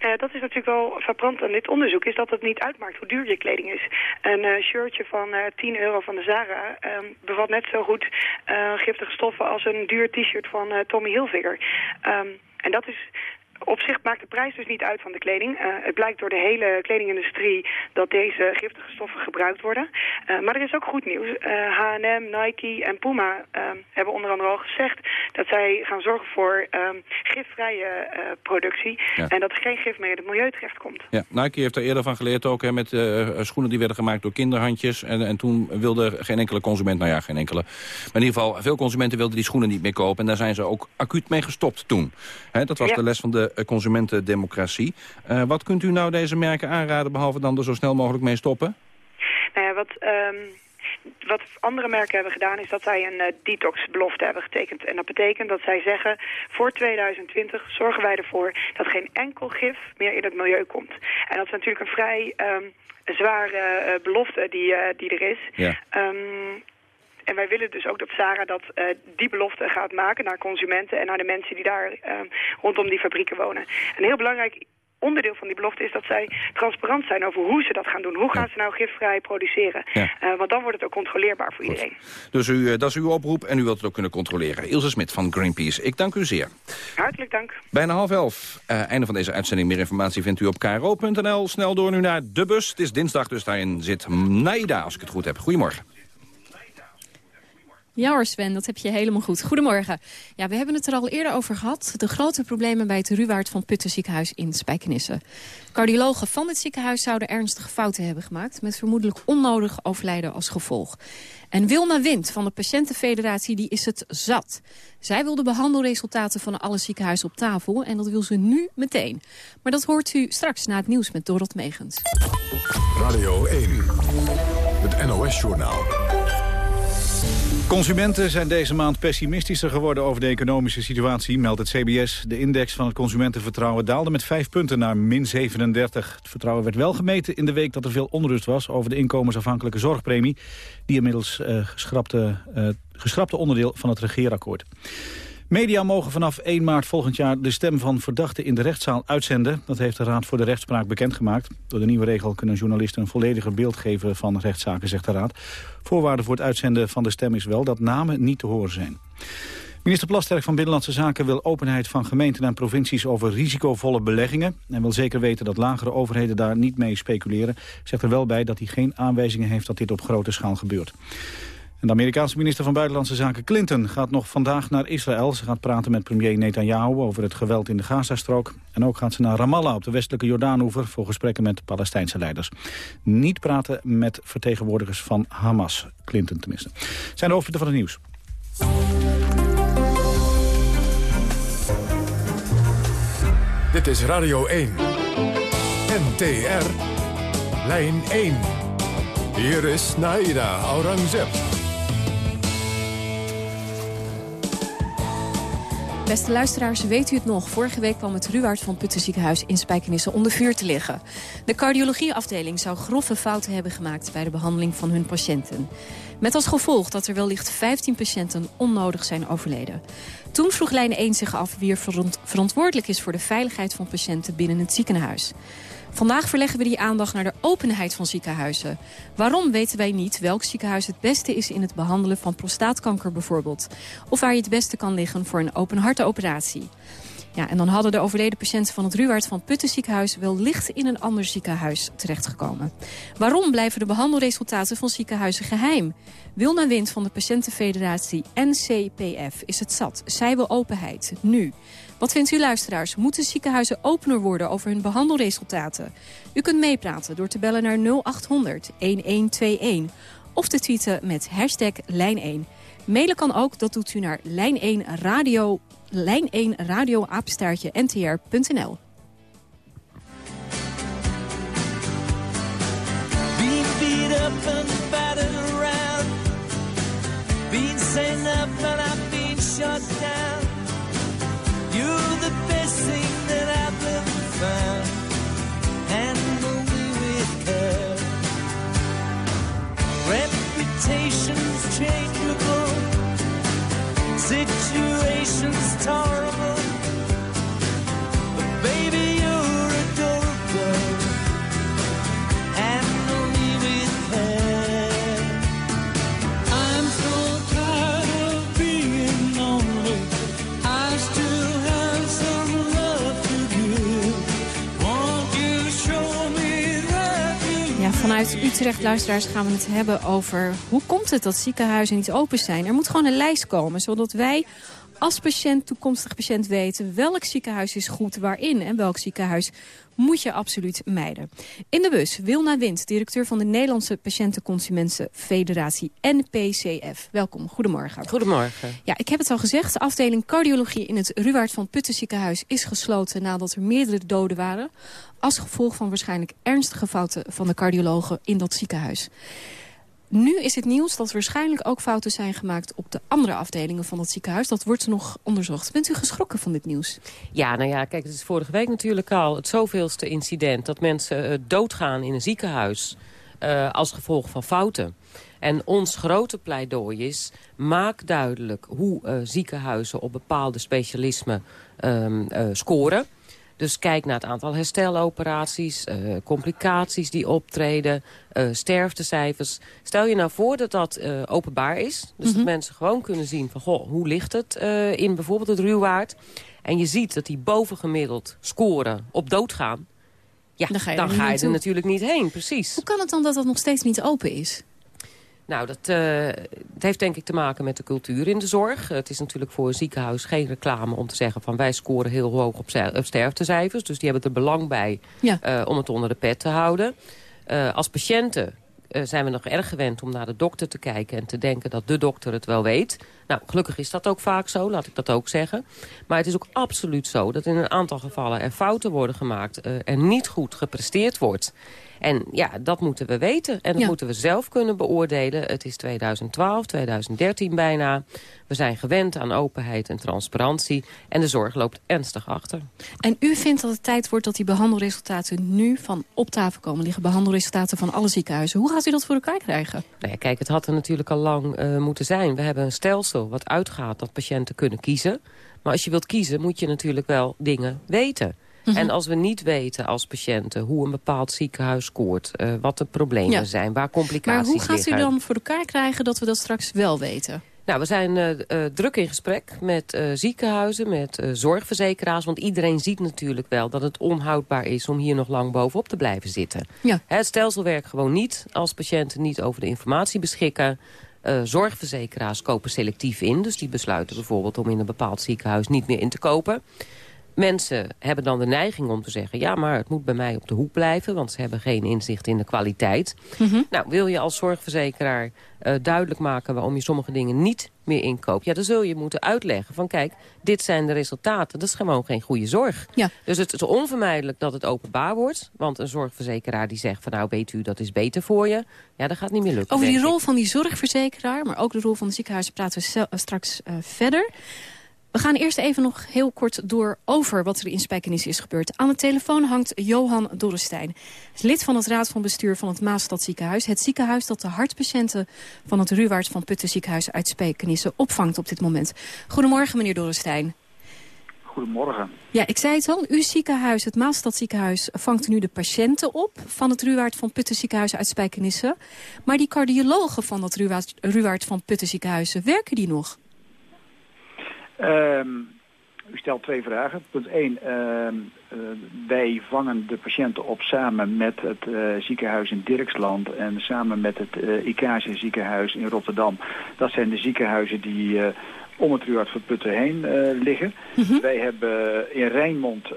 Uh, dat is natuurlijk wel verbrand aan dit onderzoek, is dat het niet uitmaakt hoe duur je kleding is. Een uh, shirtje van uh, 10 euro van de Zara um, bevat net zo goed giftige stoffen als een duur t-shirt van Tommy Hilfiger. Um, en dat is op zich maakt de prijs dus niet uit van de kleding. Uh, het blijkt door de hele kledingindustrie dat deze giftige stoffen gebruikt worden. Uh, maar er is ook goed nieuws. H&M, Nike en Puma hebben onder andere al gezegd dat zij gaan zorgen voor um, gifvrije productie. Ja. En dat er geen gif meer in het milieu terechtkomt. Ja, Nike heeft er eerder van geleerd ook hè, met schoenen die werden gemaakt door kinderhandjes. En, en toen wilde geen enkele consument, nou ja, geen enkele. Maar in ieder geval, veel consumenten wilden die schoenen niet meer kopen. En daar zijn ze ook acuut mee gestopt toen. Hè, dat was ja. de les van de consumentendemocratie. Uh, wat kunt u nou deze merken aanraden, behalve dan er zo snel mogelijk mee stoppen? Nou ja, wat... Um wat andere merken hebben gedaan is dat zij een uh, detox-belofte hebben getekend. En dat betekent dat zij zeggen, voor 2020 zorgen wij ervoor dat geen enkel gif meer in het milieu komt. En dat is natuurlijk een vrij um, zware uh, belofte die, uh, die er is. Ja. Um, en wij willen dus ook dat Sarah dat, uh, die belofte gaat maken naar consumenten en naar de mensen die daar uh, rondom die fabrieken wonen. En heel belangrijk onderdeel van die belofte is dat zij transparant zijn over hoe ze dat gaan doen. Hoe gaan ze nou gifvrij produceren? Eh, want dan wordt het ook controleerbaar voor iedereen. Dus u, dat is uw oproep en u wilt het ook kunnen controleren. Ilse Smit van Greenpeace, ik dank u zeer. Hartelijk dank. Bijna half elf. einde van deze uitzending. Meer informatie vindt u op kro.nl. Snel door nu naar de bus. Het is dinsdag, dus daarin zit Naida, als ik het goed heb. Goedemorgen. Ja hoor Sven, dat heb je helemaal goed. Goedemorgen. Ja, we hebben het er al eerder over gehad. De grote problemen bij het Ruwaard van Putten ziekenhuis in Spijkenisse. Cardiologen van het ziekenhuis zouden ernstige fouten hebben gemaakt... met vermoedelijk onnodig overlijden als gevolg. En Wilma Wind van de Patiëntenfederatie die is het zat. Zij wil de behandelresultaten van alle ziekenhuizen op tafel... en dat wil ze nu meteen. Maar dat hoort u straks na het nieuws met Dorot Megens. Radio 1, het NOS-journaal. Consumenten zijn deze maand pessimistischer geworden over de economische situatie, meldt het CBS. De index van het consumentenvertrouwen daalde met 5 punten naar min 37. Het vertrouwen werd wel gemeten in de week dat er veel onrust was over de inkomensafhankelijke zorgpremie, die inmiddels uh, geschrapte, uh, geschrapte onderdeel van het regeerakkoord. Media mogen vanaf 1 maart volgend jaar de stem van verdachten in de rechtszaal uitzenden. Dat heeft de Raad voor de Rechtspraak bekendgemaakt. Door de nieuwe regel kunnen journalisten een vollediger beeld geven van rechtszaken, zegt de Raad. Voorwaarde voor het uitzenden van de stem is wel dat namen niet te horen zijn. Minister Plasterk van Binnenlandse Zaken wil openheid van gemeenten en provincies over risicovolle beleggingen. En wil zeker weten dat lagere overheden daar niet mee speculeren. Zegt er wel bij dat hij geen aanwijzingen heeft dat dit op grote schaal gebeurt de Amerikaanse minister van Buitenlandse Zaken Clinton gaat nog vandaag naar Israël. Ze gaat praten met premier Netanyahu over het geweld in de Gazastrook. En ook gaat ze naar Ramallah op de westelijke Jordaanoever voor gesprekken met Palestijnse leiders. Niet praten met vertegenwoordigers van Hamas, Clinton tenminste. Zijn de hoofdpunten van het nieuws. Dit is Radio 1. NTR. Lijn 1. Hier is Naida Aurangzeb. Beste luisteraars, weet u het nog? Vorige week kwam het Ruwaard van Putten ziekenhuis in Spijkenisse onder vuur te liggen. De cardiologieafdeling zou grove fouten hebben gemaakt bij de behandeling van hun patiënten. Met als gevolg dat er wellicht 15 patiënten onnodig zijn overleden. Toen vroeg lijn 1 zich af wie er verantwoordelijk is voor de veiligheid van patiënten binnen het ziekenhuis. Vandaag verleggen we die aandacht naar de openheid van ziekenhuizen. Waarom weten wij niet welk ziekenhuis het beste is in het behandelen van prostaatkanker bijvoorbeeld? Of waar je het beste kan liggen voor een open hartenoperatie? Ja, en dan hadden de overleden patiënten van het Ruwaard van Putten ziekenhuis wel licht in een ander ziekenhuis terechtgekomen. Waarom blijven de behandelresultaten van ziekenhuizen geheim? Wilna Wind van de Patiëntenfederatie NCPF is het zat. Zij wil openheid. Nu. Wat vindt u luisteraars? Moeten ziekenhuizen opener worden over hun behandelresultaten? U kunt meepraten door te bellen naar 0800 1121 of te tweeten met hashtag lijn1. Mailen kan ook, dat doet u naar lijn1 radio, lijn1 radio apenstaartje ntr.nl. shut down You're the best thing that I've ever found. Handle me with care. Reputation's changeable. Situation's tolerable. Vanuit Utrecht, luisteraars, gaan we het hebben over... hoe komt het dat ziekenhuizen niet open zijn? Er moet gewoon een lijst komen, zodat wij als patiënt, toekomstig patiënt weten... welk ziekenhuis is goed waarin en welk ziekenhuis moet je absoluut mijden. In de bus Wilna Wind, directeur van de Nederlandse Patiëntenconsumentenfederatie NPCF. Welkom, goedemorgen. Goedemorgen. Ja, ik heb het al gezegd, de afdeling cardiologie in het Ruwaard van Putten ziekenhuis is gesloten nadat er meerdere doden waren. Als gevolg van waarschijnlijk ernstige fouten van de cardiologen in dat ziekenhuis. Nu is het nieuws dat waarschijnlijk ook fouten zijn gemaakt op de andere afdelingen van het ziekenhuis. Dat wordt nog onderzocht. Bent u geschrokken van dit nieuws? Ja, nou ja, kijk, het is vorige week natuurlijk al het zoveelste incident... dat mensen uh, doodgaan in een ziekenhuis uh, als gevolg van fouten. En ons grote pleidooi is, maak duidelijk hoe uh, ziekenhuizen op bepaalde specialismen um, scoren... Dus kijk naar het aantal hersteloperaties, uh, complicaties die optreden, uh, sterftecijfers. Stel je nou voor dat dat uh, openbaar is. Dus mm -hmm. dat mensen gewoon kunnen zien van, goh, hoe ligt het in bijvoorbeeld het ruwwaard. En je ziet dat die bovengemiddeld scoren op doodgaan. Ja, dan ga je, dan er, ga je er natuurlijk niet heen, precies. Hoe kan het dan dat dat nog steeds niet open is? Nou, dat, uh, het heeft denk ik te maken met de cultuur in de zorg. Het is natuurlijk voor een ziekenhuis geen reclame om te zeggen... van wij scoren heel hoog op, op sterftecijfers. Dus die hebben er belang bij ja. uh, om het onder de pet te houden. Uh, als patiënten zijn we nog erg gewend om naar de dokter te kijken... en te denken dat de dokter het wel weet. Nou, gelukkig is dat ook vaak zo, laat ik dat ook zeggen. Maar het is ook absoluut zo dat in een aantal gevallen er fouten worden gemaakt... er niet goed gepresteerd wordt... En ja, dat moeten we weten. En dat ja. moeten we zelf kunnen beoordelen. Het is 2012, 2013 bijna. We zijn gewend aan openheid en transparantie. En de zorg loopt ernstig achter. En u vindt dat het tijd wordt dat die behandelresultaten nu van op tafel komen liggen? Behandelresultaten van alle ziekenhuizen. Hoe gaat u dat voor elkaar krijgen? Nou ja, kijk, het had er natuurlijk al lang uh, moeten zijn. We hebben een stelsel wat uitgaat dat patiënten kunnen kiezen. Maar als je wilt kiezen moet je natuurlijk wel dingen weten. Mm -hmm. En als we niet weten als patiënten hoe een bepaald ziekenhuis scoort... Uh, wat de problemen ja. zijn, waar complicaties liggen... Maar hoe gaat liggen. u dan voor elkaar krijgen dat we dat straks wel weten? Nou, we zijn uh, uh, druk in gesprek met uh, ziekenhuizen, met zorgverzekeraars. Want iedereen ziet natuurlijk wel dat het onhoudbaar is om hier nog lang bovenop te blijven zitten. Ja. Het stelsel werkt gewoon niet als patiënten niet over de informatie beschikken. Zorgverzekeraars kopen selectief in. Dus die besluiten bijvoorbeeld om in een bepaald ziekenhuis niet meer in te kopen. Mensen hebben dan de neiging om te zeggen... ja, maar het moet bij mij op de hoek blijven... want ze hebben geen inzicht in de kwaliteit. Mm -hmm. Nou, wil je als zorgverzekeraar uh, duidelijk maken... waarom je sommige dingen niet meer inkoopt... ja, dan zul je moeten uitleggen van... kijk, dit zijn de resultaten. Dat is gewoon geen goede zorg. Ja. Dus het is onvermijdelijk dat het openbaar wordt. Want een zorgverzekeraar die zegt van... nou, weet u, dat is beter voor je. Ja, dat gaat niet meer lukken. Over die rol van die zorgverzekeraar... maar ook de rol van de ziekenhuizen praten we straks uh, verder... We gaan eerst even nog heel kort door over wat er in Spijkenis is gebeurd. Aan de telefoon hangt Johan Dorrestein. Lid van het Raad van Bestuur van het Maastad Ziekenhuis. Het ziekenhuis dat de hartpatiënten van het Ruwaard van Putten ziekenhuis uit Spijkenisse opvangt op dit moment. Goedemorgen meneer Dorrestein. Goedemorgen. Ja, ik zei het al. Uw ziekenhuis, het Maastad ziekenhuis, vangt nu de patiënten op... van het Ruwaard van Putten ziekenhuis uit Spijkenisse. Maar die cardiologen van dat Ruwaard, Ruwaard van Putten ziekenhuis, werken die nog? Um, u stelt twee vragen. Punt 1. Uh, uh, wij vangen de patiënten op samen met het uh, ziekenhuis in Dirksland en samen met het uh, Icase ziekenhuis in Rotterdam. Dat zijn de ziekenhuizen die om het Ruud van Putten heen liggen. Mm -hmm. Wij hebben in Rijnmond,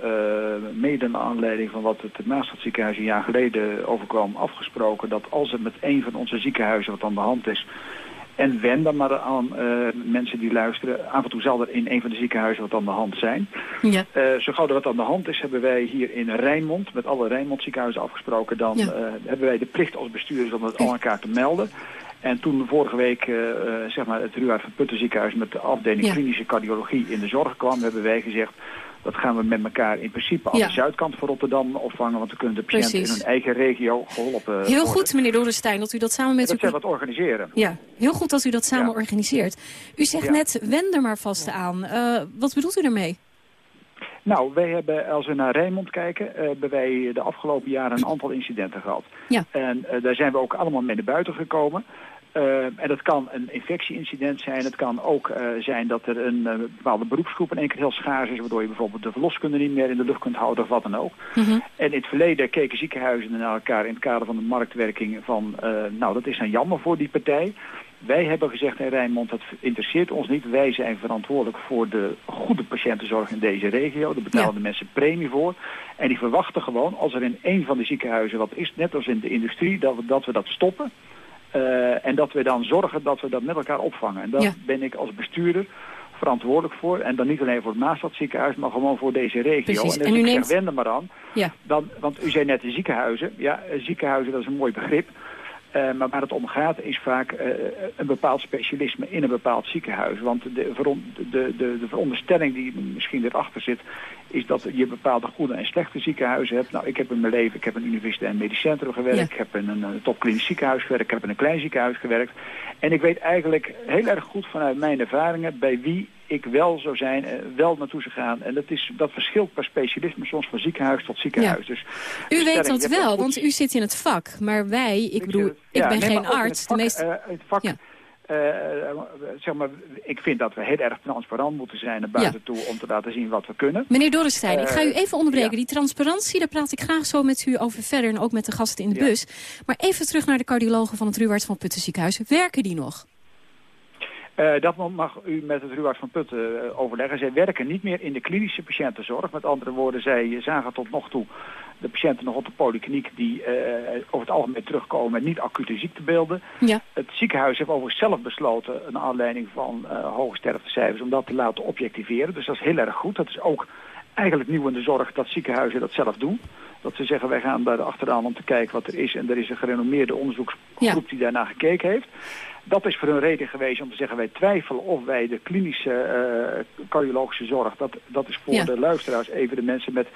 mede naar aanleiding van wat het Maastad ziekenhuis een jaar geleden overkwam, afgesproken dat als het met een van onze ziekenhuizen wat aan de hand is en wen dan maar aan uh, mensen die luisteren. Af en toe zal er in een van de ziekenhuizen wat aan de hand zijn. Ja. Uh, zo gauw er wat aan de hand is, hebben wij hier in Rijnmond... met alle Rijnmond ziekenhuizen afgesproken... dan ja. uh, hebben wij de plicht als bestuurders om het al elkaar te melden. En toen vorige week zeg maar het Ruwaard van Putten ziekenhuis... met de afdeling ja. klinische cardiologie in de zorg kwam... hebben wij gezegd dat gaan we met elkaar in principe aan ja. de zuidkant van Rotterdam opvangen. Want we kunnen de patiënten in hun eigen regio geholpen Heel worden. goed, meneer Dorenstein, dat u dat samen met... Dat zij wat organiseren. Ja, heel goed dat u dat samen ja. organiseert. U zegt ja. net, wend er maar vast aan. Uh, wat bedoelt u daarmee? Nou, wij hebben, als we naar Rijnmond kijken, uh, hebben wij de afgelopen jaren een aantal incidenten gehad. Ja. En uh, daar zijn we ook allemaal mee naar buiten gekomen. Uh, en dat kan een infectieincident zijn. Het kan ook uh, zijn dat er een uh, bepaalde beroepsgroep in één keer heel schaars is... waardoor je bijvoorbeeld de verloskunde niet meer in de lucht kunt houden of wat dan ook. Mm -hmm. En in het verleden keken ziekenhuizen naar elkaar in het kader van de marktwerking van... nou, dat is dan jammer voor die partij. Wij hebben gezegd in Rijnmond, dat interesseert ons niet. Wij zijn verantwoordelijk voor de goede patiëntenzorg in deze regio. Daar betalen ja. de mensen premie voor. En die verwachten gewoon, als er in een van de ziekenhuizen wat is... net als in de industrie, dat we dat, we dat stoppen... Uh, en dat we dan zorgen dat we dat met elkaar opvangen. En daar ja. ben ik als bestuurder verantwoordelijk voor. En dan niet alleen voor het Maastad ziekenhuis, maar gewoon voor deze regio. Precies. En, en u ik neemt... zeg, wend er maar aan. Ja. Dan, want u zei net de ziekenhuizen. Ja, ziekenhuizen, dat is een mooi begrip. Uh, maar waar het om gaat is vaak uh, een bepaald specialisme in een bepaald ziekenhuis. Want de, de, de, de veronderstelling die misschien erachter zit... is dat je bepaalde goede en slechte ziekenhuizen hebt. Nou, ik heb in mijn leven, ik heb in een universitair medisch centrum gewerkt, ik heb in een uh, topklinisch ziekenhuis gewerkt, ik heb in een klein ziekenhuis gewerkt. En ik weet eigenlijk heel erg goed vanuit mijn ervaringen bij wie ik wel zou zijn, wel naartoe zou gaan. En dat, is, dat verschilt per specialisme soms van ziekenhuis tot ziekenhuis. Dus u weet dat wel, want u zit in het vak. Maar wij, ik bedoel, ik ja, ben nee, geen arts. Vak, de meeste... Uh, het vak, ja. Uh, zeg maar, ik vind dat we heel erg transparant moeten zijn naar buiten ja. toe om te laten zien wat we kunnen. Meneer Dorrestein, uh, ik ga u even onderbreken. Ja. Die transparantie, daar praat ik graag zo met u over verder en ook met de gasten in de ja. bus. Maar even terug naar de cardiologen van het Ruwaard van Putten ziekenhuis. Werken die nog? Uh, dat mag u met het Ruwaard van Putten overleggen. Zij werken niet meer in de klinische patiëntenzorg. Met andere woorden, zij zagen tot nog toe de patiënten nog op de polykliniek die uh, over het algemeen terugkomen met niet acute ziektebeelden. Ja. Het ziekenhuis heeft overigens zelf besloten, naar aanleiding van hoge sterftecijfers, om dat te laten objectiveren. Dus dat is heel erg goed. Dat is ook eigenlijk nieuw in de zorg dat ziekenhuizen dat zelf doen. Dat ze zeggen, wij gaan daar achteraan om te kijken wat er is. En er is een gerenommeerde onderzoeksgroep ja. die daarna gekeken heeft. Dat is voor hun reden geweest om te zeggen, wij twijfelen of wij de klinische uh, cardiologische zorg, dat, dat is voor ja. de luisteraars even de mensen met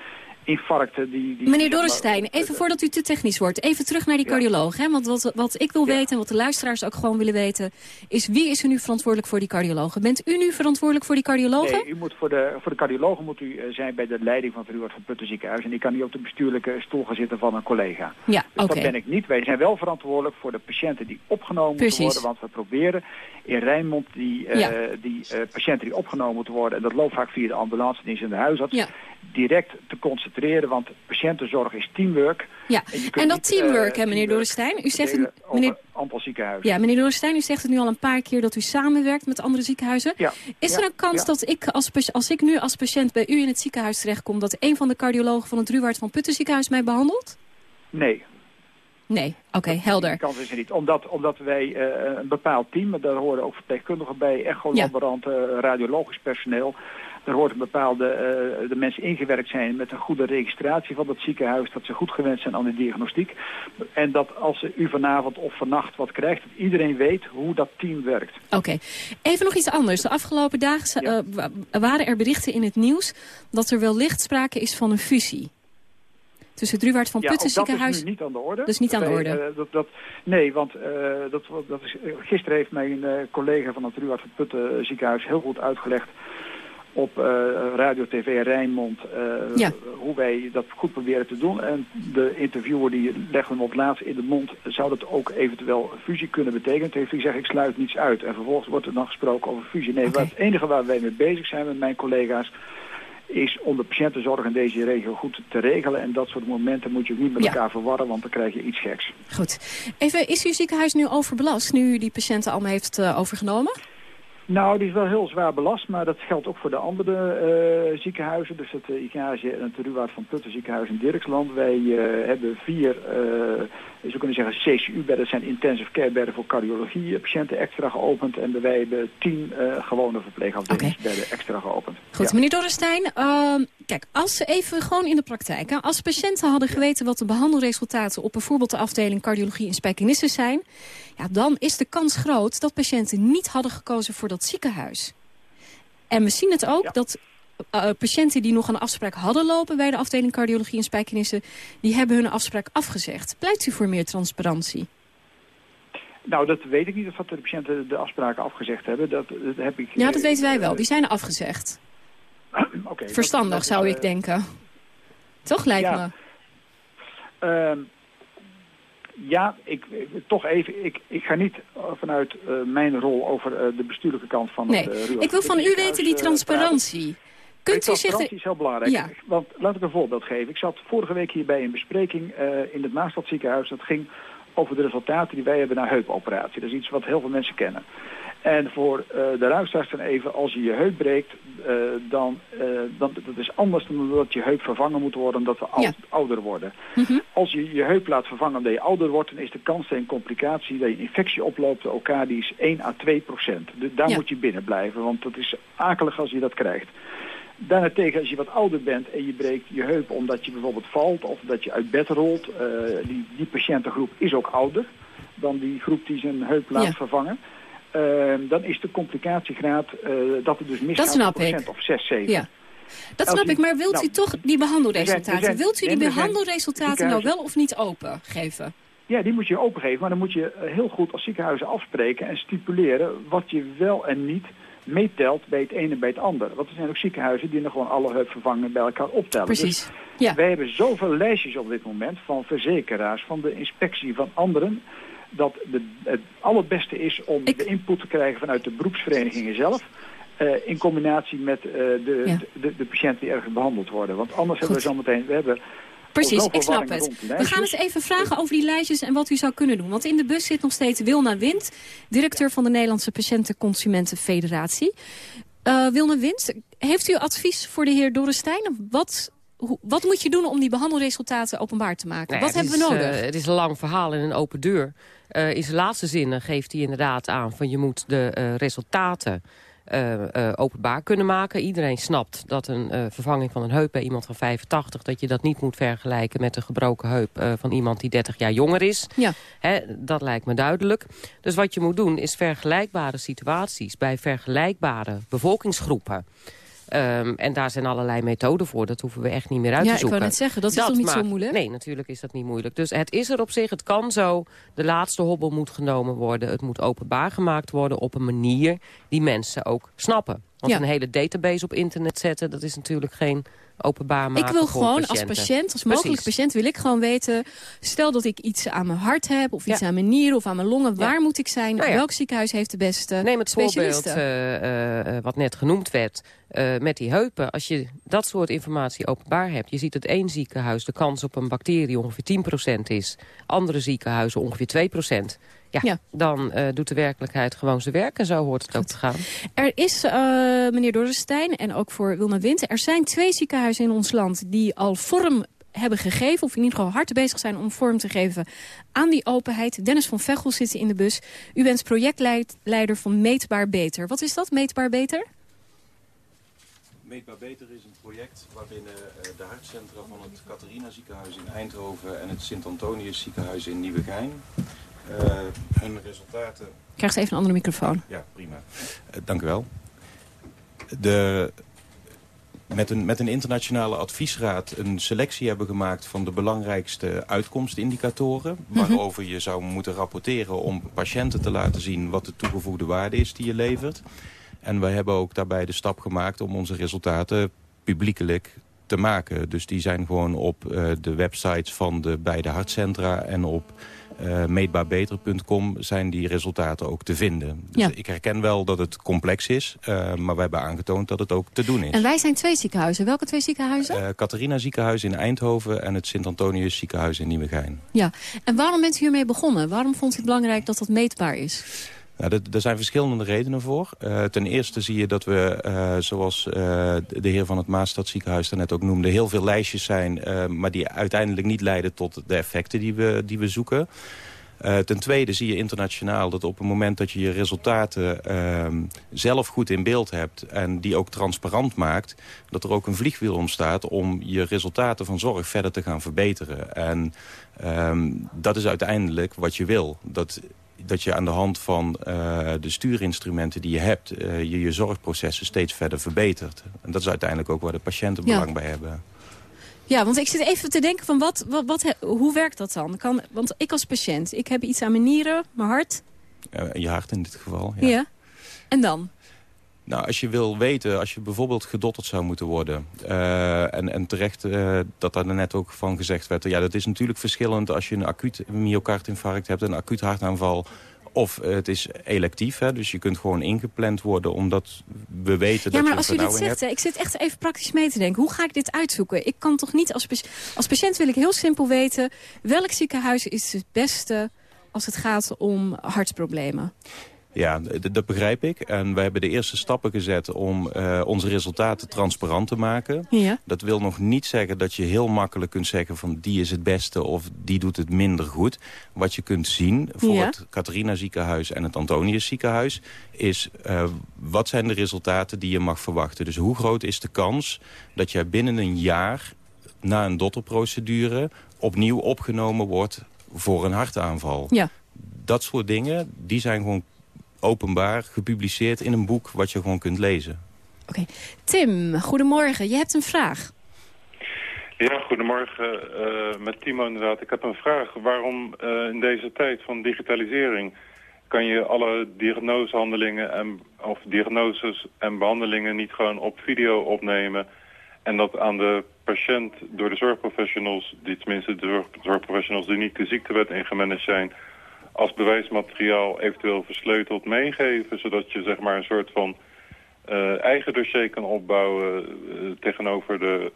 infarcten. Die, die, Meneer Dorrestein, even voordat u te technisch wordt, even terug naar die cardioloog. Hè? Want wat, wat ik wil ja. weten en wat de luisteraars ook gewoon willen weten, is wie is er nu verantwoordelijk voor die cardiologen? Bent u nu verantwoordelijk voor die cardiologen? Nee, u moet voor, de, voor de cardiologen moet u uh, zijn bij de leiding van het Ruud van Putten ziekenhuis. En ik kan niet op de bestuurlijke stoel gaan zitten van een collega. Ja, dus okay. dat ben ik niet. Wij zijn wel verantwoordelijk voor de patiënten die opgenomen Precies. moeten worden. Want we proberen in Rijnmond die, uh, Ja. die uh, patiënten die opgenomen moeten worden, en dat loopt vaak via de ambulance dienst en de huisarts, direct te concentreren. Want patiëntenzorg is teamwork. Ja, En dat niet, teamwork, eh, hè, meneer Dorrestein. U zegt het, meneer, aantal ziekenhuizen. ja, meneer Dorrestein, u zegt het nu al een paar keer dat u samenwerkt met andere ziekenhuizen. Ja, Is ja, er een kans ja. dat ik, als, als ik nu als patiënt bij u in het ziekenhuis terechtkom, dat een van de cardiologen van het Ruwaard van Putten ziekenhuis mij behandelt? Nee, Nee, oké, helder. die kans is er niet. Omdat, omdat wij eh, een bepaald team, daar horen ook verpleegkundigen bij, echolaboranten, eh, radiologisch personeel. Er hoort een bepaalde, eh, de mensen ingewerkt zijn met een goede registratie van het ziekenhuis, dat ze goed gewend zijn aan de diagnostiek. En dat als u vanavond of vannacht wat krijgt, dat iedereen weet hoe dat team werkt. Oké, even nog iets anders. De afgelopen dagen eh, wa- waren er berichten in het nieuws dat er wellicht sprake is van een fusie. Tussen het Ruwaard van Ja, Putten dat ziekenhuis... is nu niet aan de orde. Dat is niet aan de Nee, orde. eh, dat, dat, nee, want dat, dat is, gisteren heeft mijn eh, collega van het Ruwaard van Putten ziekenhuis heel goed uitgelegd op eh, Radio TV Rijnmond eh, Ja. hoe wij dat goed proberen te doen. En de interviewer die legde hem op laatst in de mond, zou dat ook eventueel fusie kunnen betekenen. Toen heeft hij gezegd, ik sluit niets uit. En vervolgens wordt er dan gesproken over fusie. Nee, wat, het enige waar wij mee bezig zijn met mijn collega's is om de patiëntenzorg in deze regio goed te regelen. En dat soort momenten moet je ook niet met Ja. elkaar verwarren, want dan krijg je iets geks. Goed. Even, is uw ziekenhuis nu overbelast, nu u die patiënten allemaal heeft eh, overgenomen? Nou, die is wel heel zwaar belast, maar dat geldt ook voor de andere eh, ziekenhuizen. Dus het uh, en het Ruwaard van Putten ziekenhuis in Dirksland. Wij eh, hebben vier, je zou kunnen zeggen CCU-bedden, zijn intensive care bedden voor cardiologie patiënten extra geopend. En wij hebben tien gewone verpleegafdelingsbedden okay. extra geopend. Goed, ja. meneer Dorrestein, uh, kijk, als ze even gewoon in de praktijk, hè, als patiënten hadden geweten wat de behandelresultaten op bijvoorbeeld de afdeling cardiologie in Spijkenisse zijn, ja, dan is de kans groot dat patiënten niet hadden gekozen voor dat ziekenhuis. En we zien het ook ja. dat uh, patiënten die nog een afspraak hadden lopen bij de afdeling cardiologie in Spijkenisse, die hebben hun afspraak afgezegd. Pleit u voor meer transparantie? Nou, dat weet ik niet of de patiënten de afspraken afgezegd hebben. Dat, dat heb ik, ja, dat weten wij wel. Die zijn afgezegd. okay, Verstandig, dat, dat, zou uh, ik denken. Toch, lijkt ja. me. Uh, ja, ik, toch even, ik, ik ga niet vanuit uh, mijn rol over uh, de bestuurlijke kant van nee. het uh, Ik wil van u weten die transparantie. Kunt u zich... Transparantie is heel belangrijk. Ja. Want laat ik een voorbeeld geven. Ik zat vorige week hier bij een bespreking in het Maastadziekenhuis. Dat ging over de resultaten die wij hebben na heupoperatie. Dat is iets wat heel veel mensen kennen. En voor uh, de luisteraars dan even, als je je heup breekt, uh, dan, uh, dan dat is anders dan dat je heup vervangen moet worden omdat we oud, ja. ouder worden. Mm -hmm. Als je je heup laat vervangen omdat je ouder wordt, dan is de kans dat een complicatie, dat je een infectie oploopt, elkaar die is 1 à 2 procent. Dus daar ja. moet je binnen blijven, want dat is akelig als je dat krijgt. Daarentegen, als je wat ouder bent en je breekt je heup omdat je bijvoorbeeld valt of dat je uit bed rolt, die, die patiëntengroep is ook ouder dan die groep die zijn heup laat ja. vervangen. Uh, dan is de complicatiegraad uh, dat het dus misgaat procent of 6, 7. Ja. Dat snap ik, maar wilt nou, u toch die behandelresultaten... er zijn- wilt u die er zijn behandelresultaten nou wel of niet open geven? Ja, die moet je opengeven, maar dan moet je eh, heel goed als ziekenhuizen afspreken en stipuleren wat je wel en niet meetelt bij het ene en bij het andere. Want er zijn ook ziekenhuizen die nog gewoon alle heupvervangingen bij elkaar optellen. Precies, Dus ja. wij hebben zoveel lijstjes op dit moment van verzekeraars, van de inspectie, van anderen, dat de, het allerbeste is om de input te krijgen vanuit de beroepsverenigingen zelf. eh, in combinatie met eh, de, Ja. de, de patiënten die ergens behandeld worden. Want anders hebben we zometeen... We hebben Precies, ik snap het. rond We gaan lijstjes. eens even vragen over die lijstjes en wat u zou kunnen doen. Want in de bus zit nog steeds Wilna Wind, directeur van de Nederlandse Patiënten-Consumentenfederatie. Eh Wilna Wind, heeft u advies voor de heer Dorrestein? Wat, wat moet je doen om die behandelresultaten openbaar te maken? Nou ja, wat hebben we nodig? eh, het is een lang verhaal en een open deur. Eh, in zijn laatste zinnen geeft hij inderdaad aan... van je moet de eh, resultaten openbaar kunnen maken. Iedereen snapt dat een eh, vervanging van een heup bij iemand van 85... dat je dat niet moet vergelijken met een gebroken heup eh, van iemand die 30 jaar jonger is. Ja. Hè, dat lijkt me duidelijk. Dus wat je moet doen is vergelijkbare situaties... bij vergelijkbare bevolkingsgroepen... Ehm, en daar zijn allerlei methoden voor. Dat hoeven we echt niet meer uit Ja, te ik wou zoeken. net zeggen, dat is toch niet zo moeilijk? Nee, natuurlijk is dat niet moeilijk. Dus het is er op zich, het kan zo. De laatste hobbel moet genomen worden. Het moet openbaar gemaakt worden op een manier die mensen ook snappen. Want Ja. een hele database op internet zetten, dat is natuurlijk geen openbaar maken Ik wil gewoon als patiënt, als mogelijk Precies. patiënt, wil ik gewoon weten... stel dat ik iets aan mijn hart heb, of iets Ja. aan mijn nieren of aan mijn longen... waar moet ik zijn? Nou ja. Welk ziekenhuis heeft de beste Neem het voorbeeld eh, eh, wat net genoemd werd eh, met die heupen. Als je dat soort informatie openbaar hebt... je ziet dat één ziekenhuis de kans op een bacterie ongeveer 10% is. Andere ziekenhuizen ongeveer 2%. Ja, Ja. dan eh, doet de werkelijkheid gewoon zijn werk. En zo hoort het ook te gaan. Er is, eh, meneer Dorrestein en ook voor Wilma Winter... er zijn twee ziekenhuizen in ons land die al vorm hebben gegeven... of in ieder geval hard bezig zijn om vorm te geven aan die openheid. Dennis van Vechel zit in de bus. U bent projectleider van Meetbaar Beter. Wat is dat, Meetbaar Beter? Meetbaar Beter is een project waarbinnen eh, de hartcentra van het Catharina ziekenhuis in Eindhoven en het Sint-Antonius ziekenhuis in Nieuwegein hun resultaten... Krijgt even een andere microfoon. Ja, prima. Eh, dank u wel. De, met, een, met een internationale adviesraad een selectie hebben gemaakt van de belangrijkste uitkomstindicatoren. Mhm. Waarover je zou moeten rapporteren om patiënten te laten zien wat de toegevoegde waarde is die je levert. En wij hebben ook daarbij de stap gemaakt om onze resultaten publiekelijk te maken. Dus die zijn gewoon op eh, de websites van de beide hartcentra en op eh, meetbaarbeter.com zijn die resultaten ook te vinden. Dus Ja. ik herken wel dat het complex is, eh, maar wij hebben aangetoond dat het ook te doen is. En wij zijn twee ziekenhuizen. Welke twee ziekenhuizen? Eh Catharina ziekenhuis in Eindhoven en het Sint-Antonius ziekenhuis in Nieuwegein. Ja. En waarom bent u hiermee begonnen? Waarom vond u het belangrijk dat dat meetbaar is? Nou, er- er zijn verschillende redenen voor. Eh, ten eerste zie je dat we, eh, zoals eh, de heer van het Maastad ziekenhuis daarnet ook noemde... heel veel lijstjes zijn, maar die uiteindelijk niet leiden tot de effecten die we, die we zoeken. Ten tweede zie je internationaal dat op het moment dat je je resultaten ehm, zelf goed in beeld hebt... en die ook transparant maakt, dat er ook een vliegwiel ontstaat... om je resultaten van zorg verder te gaan verbeteren. En ehm, dat is uiteindelijk wat je wil. Dat dat je aan de hand van eh, de stuurinstrumenten die je hebt... eh, je je zorgprocessen steeds verder verbetert. En dat is uiteindelijk ook waar de patiënten Ja. belang bij hebben. Ja, want ik zit even te denken van wat, wat, hoe werkt dat dan? Kan, want ik als patiënt, ik heb iets aan mijn nieren, mijn hart. Eh, je hart in dit geval. Ja. En dan? Nou, als je wil weten, als je bijvoorbeeld gedotterd zou moeten worden... eh, en, en terecht eh, dat daar net ook van gezegd werd... ja, dat is natuurlijk verschillend als je een acuut myocardinfarct hebt... een acuut hartaanval of het is electief, hè, dus je kunt gewoon ingepland worden... omdat we weten Ja, dat maar je als een u dit zegt, hè, ik zit echt even praktisch mee te denken. Hoe ga ik dit uitzoeken? Ik kan toch niet als, als patiënt wil ik heel simpel weten... welk ziekenhuis is het beste als het gaat om hartproblemen? Ja, dat begrijp ik. En we hebben de eerste stappen gezet om eh, onze resultaten transparant te maken. Ja. Dat wil nog niet zeggen dat je heel makkelijk kunt zeggen van die is het beste of die doet het minder goed. Wat je kunt zien voor Ja. het Catharina ziekenhuis en het Antonius ziekenhuis is eh, wat zijn de resultaten die je mag verwachten. Dus hoe groot is de kans dat je binnen een jaar na een dotterprocedure opnieuw opgenomen wordt voor een hartaanval. Ja. Dat soort dingen, die zijn gewoon openbaar gepubliceerd in een boek wat je gewoon kunt lezen. Oké. Tim, goedemorgen. Je hebt een vraag. Ja, goedemorgen. Uh, met Timo inderdaad. Ik heb een vraag. Waarom uh, in deze tijd van digitalisering kan je alle diagnosehandelingen en, of diagnoses en behandelingen niet gewoon op video opnemen en dat aan de patiënt door de zorgprofessionals, die tenminste de zorgprofessionals die niet de ziektewet ingemanaged zijn, als bewijsmateriaal eventueel versleuteld meegeven, zodat je zeg maar een soort van uh, eigen dossier kan opbouwen uh, tegenover de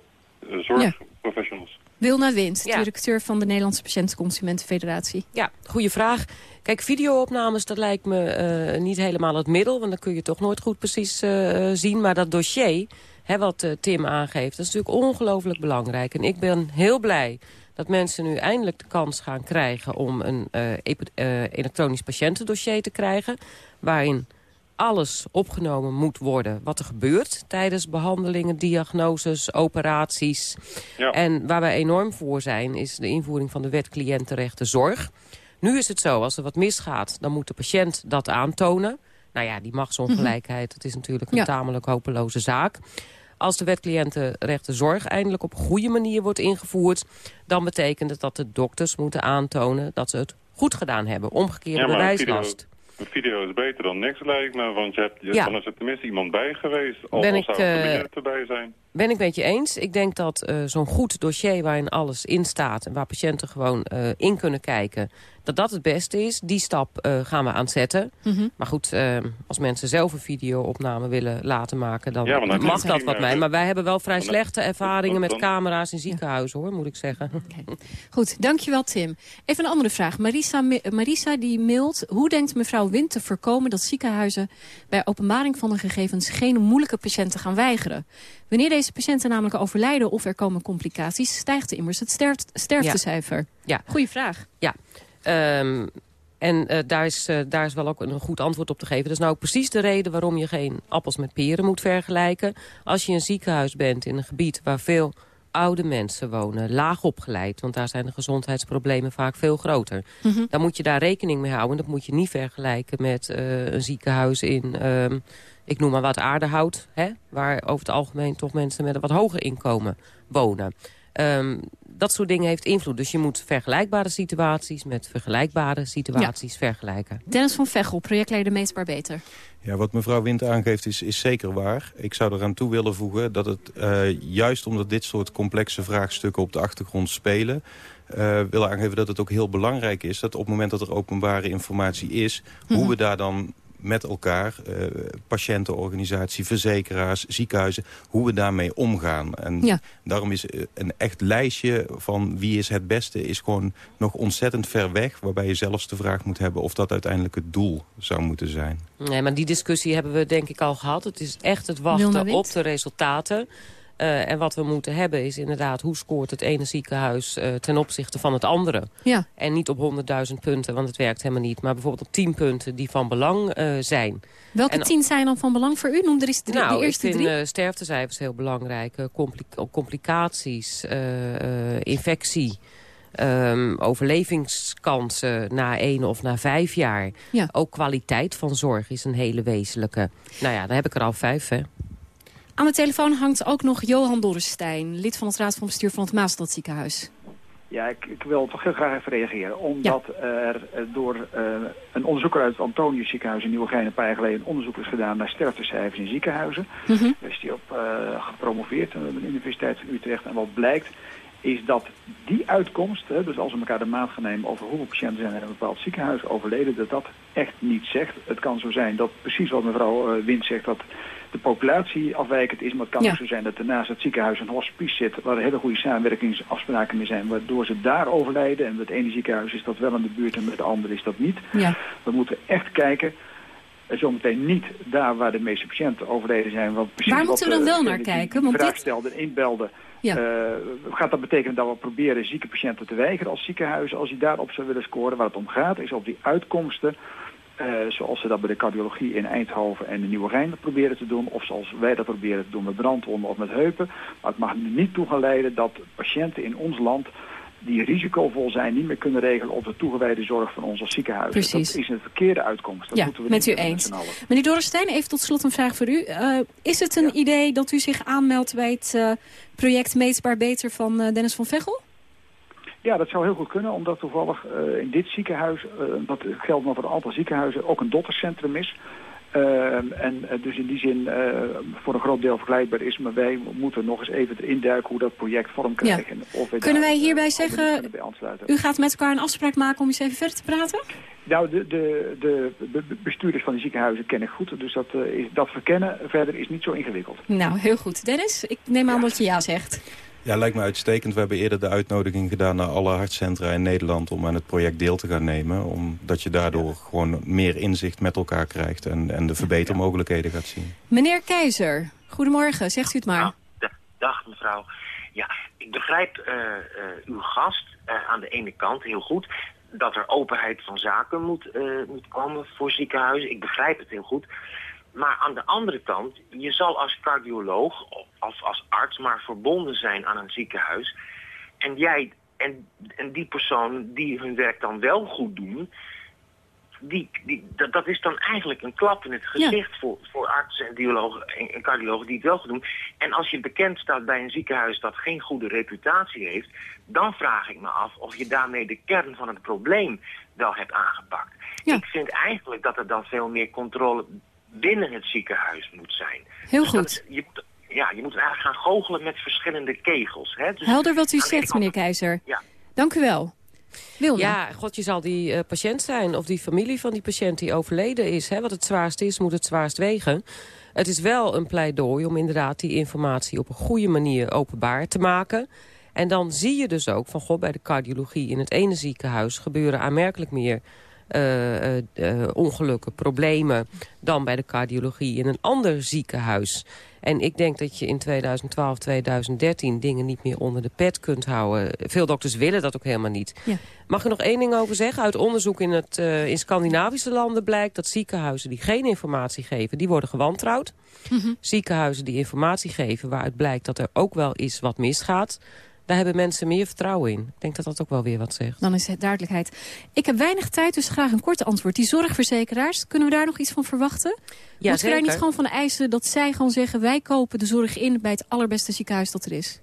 uh, zorgprofessionals. Ja. Wilna Wind, ja. directeur van de Nederlandse Patiëntenconsumentenfederatie. Ja, goede vraag. Kijk, videoopnames, dat lijkt me niet helemaal het middel, want dan kun je toch nooit goed precies zien. Maar dat dossier, hè, wat Tim aangeeft, dat is natuurlijk ongelooflijk belangrijk. En ik ben heel blij dat mensen nu eindelijk de kans gaan krijgen om een uh, elektronisch patiëntendossier te krijgen. Waarin alles opgenomen moet worden wat er gebeurt tijdens behandelingen, diagnoses, operaties. Ja. En waar wij enorm voor zijn is de invoering van de wet cliëntenrechten zorg. Nu is het zo, als er wat misgaat, dan moet de patiënt dat aantonen. Nou ja, die machtsongelijkheid, dat is natuurlijk een ja. tamelijk hopeloze zaak. Als de wet cliëntenrechten zorg eindelijk op goede manier wordt ingevoerd... dan betekent het dat de dokters moeten aantonen dat ze het goed gedaan hebben. Omgekeerde ja, bewijslast. Een video is beter dan niks lijkt me, want je hebt, je, ja. dan is er tenminste iemand bij geweest. Al, ben ik, zou uh, er erbij zijn. Ben ik met je eens. Ik denk dat uh, zo'n goed dossier waarin alles in staat... en waar patiënten gewoon uh, in kunnen kijken dat dat het beste is. Die stap uh, gaan we aanzetten. Mm -hmm. Maar goed, uh, als mensen zelf een videoopname willen laten maken... dan, ja, dan mag dat wat mij. Maar wij hebben wel vrij slechte ervaringen met camera's in ziekenhuizen, hoor, moet ik zeggen. Okay. Goed, dankjewel Tim. Even een andere vraag. Marisa, Marisa die mailt... hoe denkt mevrouw Wind te voorkomen dat ziekenhuizen... bij openbaring van de gegevens geen moeilijke patiënten gaan weigeren? Wanneer deze patiënten namelijk overlijden of er komen complicaties... stijgt immers het sterft, sterftecijfer. Ja. Goeie vraag. Ja. Um, en uh, daar, is, uh, daar is wel ook een goed antwoord op te geven. Dat is nou ook precies de reden waarom je geen appels met peren moet vergelijken. Als je een ziekenhuis bent in een gebied waar veel oude mensen wonen, laag opgeleid... want daar zijn de gezondheidsproblemen vaak veel groter. Mm -hmm. Dan moet je daar rekening mee houden. Dat moet je niet vergelijken met uh, een ziekenhuis in... Um, ik noem maar wat aardehout, hè, waar over het algemeen toch mensen met een wat hoger inkomen wonen. Um, dat soort dingen heeft invloed. Dus je moet vergelijkbare situaties met vergelijkbare situaties ja. vergelijken. Dennis van Vechel, projectleider Meetbaar Beter. Ja, wat mevrouw Wind aangeeft is, is zeker waar. Ik zou eraan toe willen voegen dat het uh, juist omdat dit soort complexe vraagstukken op de achtergrond spelen... Uh, willen aangeven dat het ook heel belangrijk is dat op het moment dat er openbare informatie is... Mm -hmm. hoe we daar dan met elkaar, uh, patiëntenorganisatie, verzekeraars, ziekenhuizen, hoe we daarmee omgaan. En ja. daarom is een echt lijstje van wie is het beste, is gewoon nog ontzettend ver weg, waarbij je zelfs de vraag moet hebben of dat uiteindelijk het doel zou moeten zijn. Nee, maar die discussie hebben we denk ik al gehad. Het is echt het wachten op de resultaten. Uh, en wat we moeten hebben is inderdaad... hoe scoort het ene ziekenhuis uh, ten opzichte van het andere. Ja. En niet op 100.000 punten, want het werkt helemaal niet. Maar bijvoorbeeld op 10 punten die van belang uh, zijn. Welke en, tien zijn dan van belang voor u? Noem er eens de, nou, de eerste ik vind, drie. sterftecijfers heel belangrijk. Compli complicaties, infectie... Um, overlevingskansen na één of na vijf jaar. Ja. Ook kwaliteit van zorg is een hele wezenlijke. Nou ja, daar heb ik er al vijf, hè. Aan de telefoon hangt ook nog Johan Dorrestein, lid van het Raad van Bestuur van het Maasstadziekenhuis. Ja, ik, ik, wil toch heel graag even reageren. Omdat ja. er door uh, een onderzoeker uit het Antonius ziekenhuis in Nieuwegein een paar jaar geleden een onderzoek is gedaan naar sterftecijfers in ziekenhuizen. Mm -hmm. Daar is die op uh, gepromoveerd aan de Universiteit van Utrecht. En wat blijkt is dat die uitkomst, hè, dus als we elkaar de maat gaan nemen over hoeveel patiënten zijn er in een bepaald ziekenhuis overleden, dat dat echt niet zegt. Het kan zo zijn dat precies wat mevrouw uh, Wind zegt, dat de populatie afwijkend is. Maar het kan ja. ook zo zijn dat er naast het ziekenhuis een hospice zit... waar hele goede samenwerkingsafspraken mee zijn... waardoor ze daar overlijden. En het ene ziekenhuis is dat wel in de buurt en het andere is dat niet. Ja. We moeten echt kijken... Zometeen niet daar waar de meeste patiënten overleden zijn. Want precies waar moeten we dan wel naar kijken? Want vraag stelde en inbelde. Ja. Uh, gaat dat betekenen dat we proberen zieke patiënten te weigeren als ziekenhuis... als die daarop zou willen scoren? Waar het om gaat is op die uitkomsten... Uh, zoals ze dat bij de cardiologie in Eindhoven en de Nieuwe Rijn proberen te doen. Of zoals wij dat proberen te doen met brandwonden of met heupen. Maar het mag niet toe gaan leiden dat patiënten in ons land die risicovol zijn niet meer kunnen regelen op de toegewijde zorg van ons als ziekenhuizen. Precies. Dat is een verkeerde uitkomst. Dat ja, moeten we met niet u eens. allen. Meneer Dorrestein, even tot slot een vraag voor u. Eh, is het een idee dat u zich aanmeldt bij het eh, project Meetbaar Beter van eh, Dennis van Veghel? Ja, dat zou heel goed kunnen, omdat toevallig eh, in dit ziekenhuis, eh, dat geldt maar voor een aantal ziekenhuizen, ook een dottercentrum is. Ehm, en eh, dus in die zin eh, voor een groot deel vergelijkbaar is. Maar wij moeten nog eens even erin duiken hoe dat project vorm krijgt. Of Kunnen wij eh, hierbij zeggen. U gaat met elkaar een afspraak maken om eens even verder te praten? Nou, de, de, de be- bestuurders van die ziekenhuizen ken ik goed. Dus dat, eh, is, dat verkennen verder is niet zo ingewikkeld. Nou, heel goed. Dennis, ik neem aan dat je ja zegt. Ja, lijkt me uitstekend. We hebben eerder de uitnodiging gedaan naar alle hartcentra in Nederland... om aan het project deel te gaan nemen. Omdat je daardoor gewoon meer inzicht met elkaar krijgt... en, en de verbetermogelijkheden gaat zien. Meneer Keizer, goedemorgen. Zegt u het maar. Dag mevrouw. Ja, ik begrijp eh, eh, uw gast eh, aan de ene kant heel goed dat er openheid van zaken moet, eh, moet komen voor ziekenhuizen. Ik begrijp het heel goed. Maar aan de andere kant, je zal als cardioloog of als arts maar verbonden zijn aan een ziekenhuis. En jij en, en die personen die hun werk dan wel goed doen, die, die, dat, dat is dan eigenlijk een klap in het gezicht voor, voor artsen en, dialogen, en, en cardiologen die het wel goed doen. En als je bekend staat bij een ziekenhuis dat geen goede reputatie heeft, dan vraag ik me af of je daarmee de kern van het probleem wel hebt aangepakt. Ik vind eigenlijk dat er dan veel meer controle binnen het ziekenhuis moet zijn. Heel Dus dat- goed. je, moet- ja, je moet eigenlijk gaan goochelen met verschillende kegels. Hè? Dus Helder wat u zegt, meneer Keizer. Ja. Dank u wel. Ja, god, je zal die eh, patiënt zijn of die familie van die patiënt die overleden is. Hè? Wat het zwaarst is, moet het zwaarst wegen. Het is wel een pleidooi om inderdaad die informatie op een goede manier openbaar te maken. En dan zie je dus ook van, god, bij de cardiologie in het ene ziekenhuis gebeuren aanmerkelijk meer eh, eh, eh, ongelukken, problemen dan bij de cardiologie in een ander ziekenhuis. En ik denk dat je in 2012, 2013 dingen niet meer onder de pet kunt houden. Veel dokters willen dat ook helemaal niet. Ja. Mag ik er nog één ding over zeggen? Uit onderzoek in, het, in Scandinavische landen blijkt dat ziekenhuizen die geen informatie geven, die worden gewantrouwd. Ziekenhuizen die informatie geven waaruit blijkt dat er ook wel is wat misgaat, daar hebben mensen meer vertrouwen in. Ik denk dat dat ook wel weer wat zegt. Dan is het duidelijkheid. Ik heb weinig tijd, dus graag een korte antwoord. Die zorgverzekeraars, kunnen we daar nog iets van verwachten? Ja, Moeten we daar niet gewoon van eisen dat zij gewoon zeggen... wij kopen de zorg in bij het allerbeste ziekenhuis dat er is?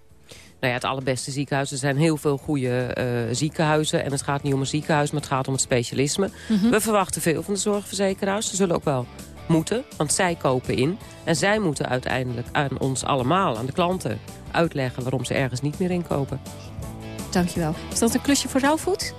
Nou ja, het allerbeste ziekenhuis. Er zijn heel veel goede eh, ziekenhuizen. En het gaat niet om een ziekenhuis, maar het gaat om het specialisme. Mhm. We verwachten veel van de zorgverzekeraars. Ze zullen ook wel moeten, want zij kopen in. En zij moeten uiteindelijk aan ons allemaal, aan de klanten... uitleggen waarom ze ergens niet meer inkopen. Dankjewel. Is dat een klusje voor Rauwvoet?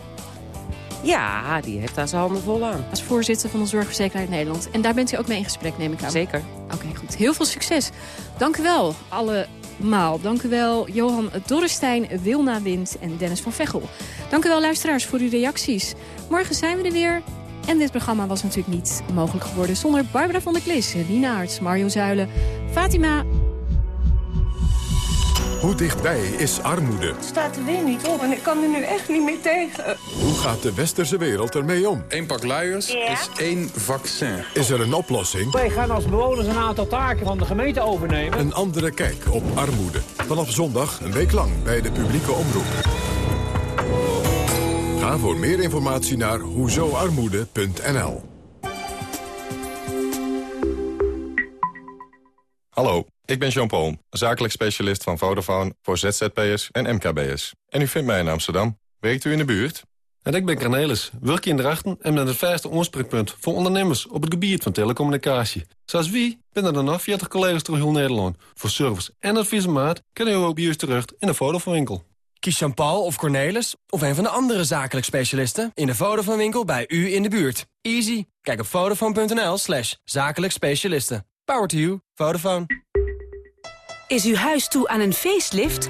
Ja, die heeft daar zijn handen vol aan. Als voorzitter van de Zorgverzekeraar Nederland. En daar bent u ook mee in gesprek, neem ik aan. Zeker. Oké, goed. Heel veel succes. Dank u wel, allemaal. Dank u wel, Johan Dorrestein, Wilna Wind en Dennis van Veghel. Dank u wel, luisteraars, voor uw reacties. Morgen zijn we er weer. En dit programma was natuurlijk niet mogelijk geworden zonder Barbara van der Klis, Nina Arts, Mario Zuilen, Fatima... Hoe dichtbij is armoede? staat er weer niet op en ik kan er nu echt niet meer tegen. Hoe gaat de westerse wereld ermee om? Eén pak luiers Ja. is één vaccin. Is er een oplossing? Wij gaan als bewoners een aantal taken van de gemeente overnemen. Een andere kijk op armoede. Vanaf zondag een week lang bij de publieke omroep. Ga voor meer informatie naar hoezoarmoede.nl Hallo, ik ben Jean-Paul, zakelijk specialist van Vodafone voor ZZP'ers en MKB'ers. En u vindt mij in Amsterdam. Werkt u in de buurt? En ik ben Cornelis, werk in Drachten en ben het verste aanspreekpunt voor ondernemers op het gebied van telecommunicatie. Zoals wie binnen er nog 40 collega's door heel Nederland. Voor service en adviesmaat kunnen u ook bij u terecht in de Vodafone winkel. Kies Jean-Paul of Cornelis of een van de andere zakelijk specialisten in de Vodafone winkel bij u in de buurt. Easy. Kijk op vodafone.nl slash zakelijk specialisten. Power to you. Vodafone. Is uw huis toe aan een facelift?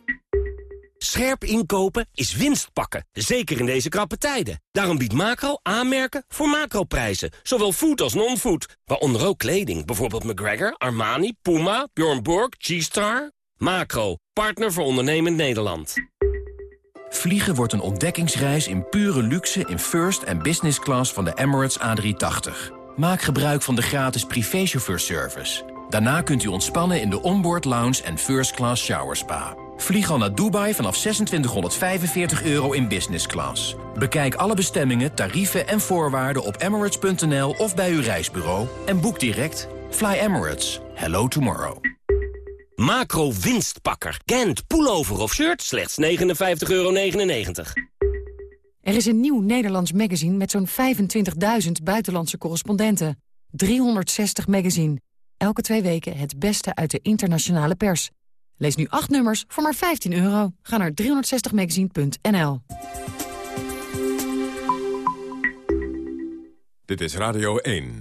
Scherp inkopen is winst pakken, zeker in deze krappe tijden. Daarom biedt Macro aanmerken voor macroprijzen, zowel food als non-food. Waaronder ook kleding, bijvoorbeeld McGregor, Armani, Puma, Bjorn Borg, G-Star. Macro, partner voor ondernemend Nederland. Vliegen wordt een ontdekkingsreis in pure luxe in first en business class van de Emirates A380. Maak gebruik van de gratis privéchauffeurservice. Daarna kunt u ontspannen in de onboard lounge en first class shower spa. Vlieg al naar Dubai vanaf 2645 euro in business class. Bekijk alle bestemmingen, tarieven en voorwaarden op emirates.nl of bij uw reisbureau. En boek direct. Fly Emirates. Hello tomorrow. Macro winstpakker. Gent, pullover of shirt, slechts 59,99 euro. Er is een nieuw Nederlands magazine met zo'n 25.000 buitenlandse correspondenten. 360 magazine. Elke twee weken het beste uit de internationale pers. Lees nu acht nummers voor maar 15 euro. Ga naar 360magazine.nl. Dit is Radio 1.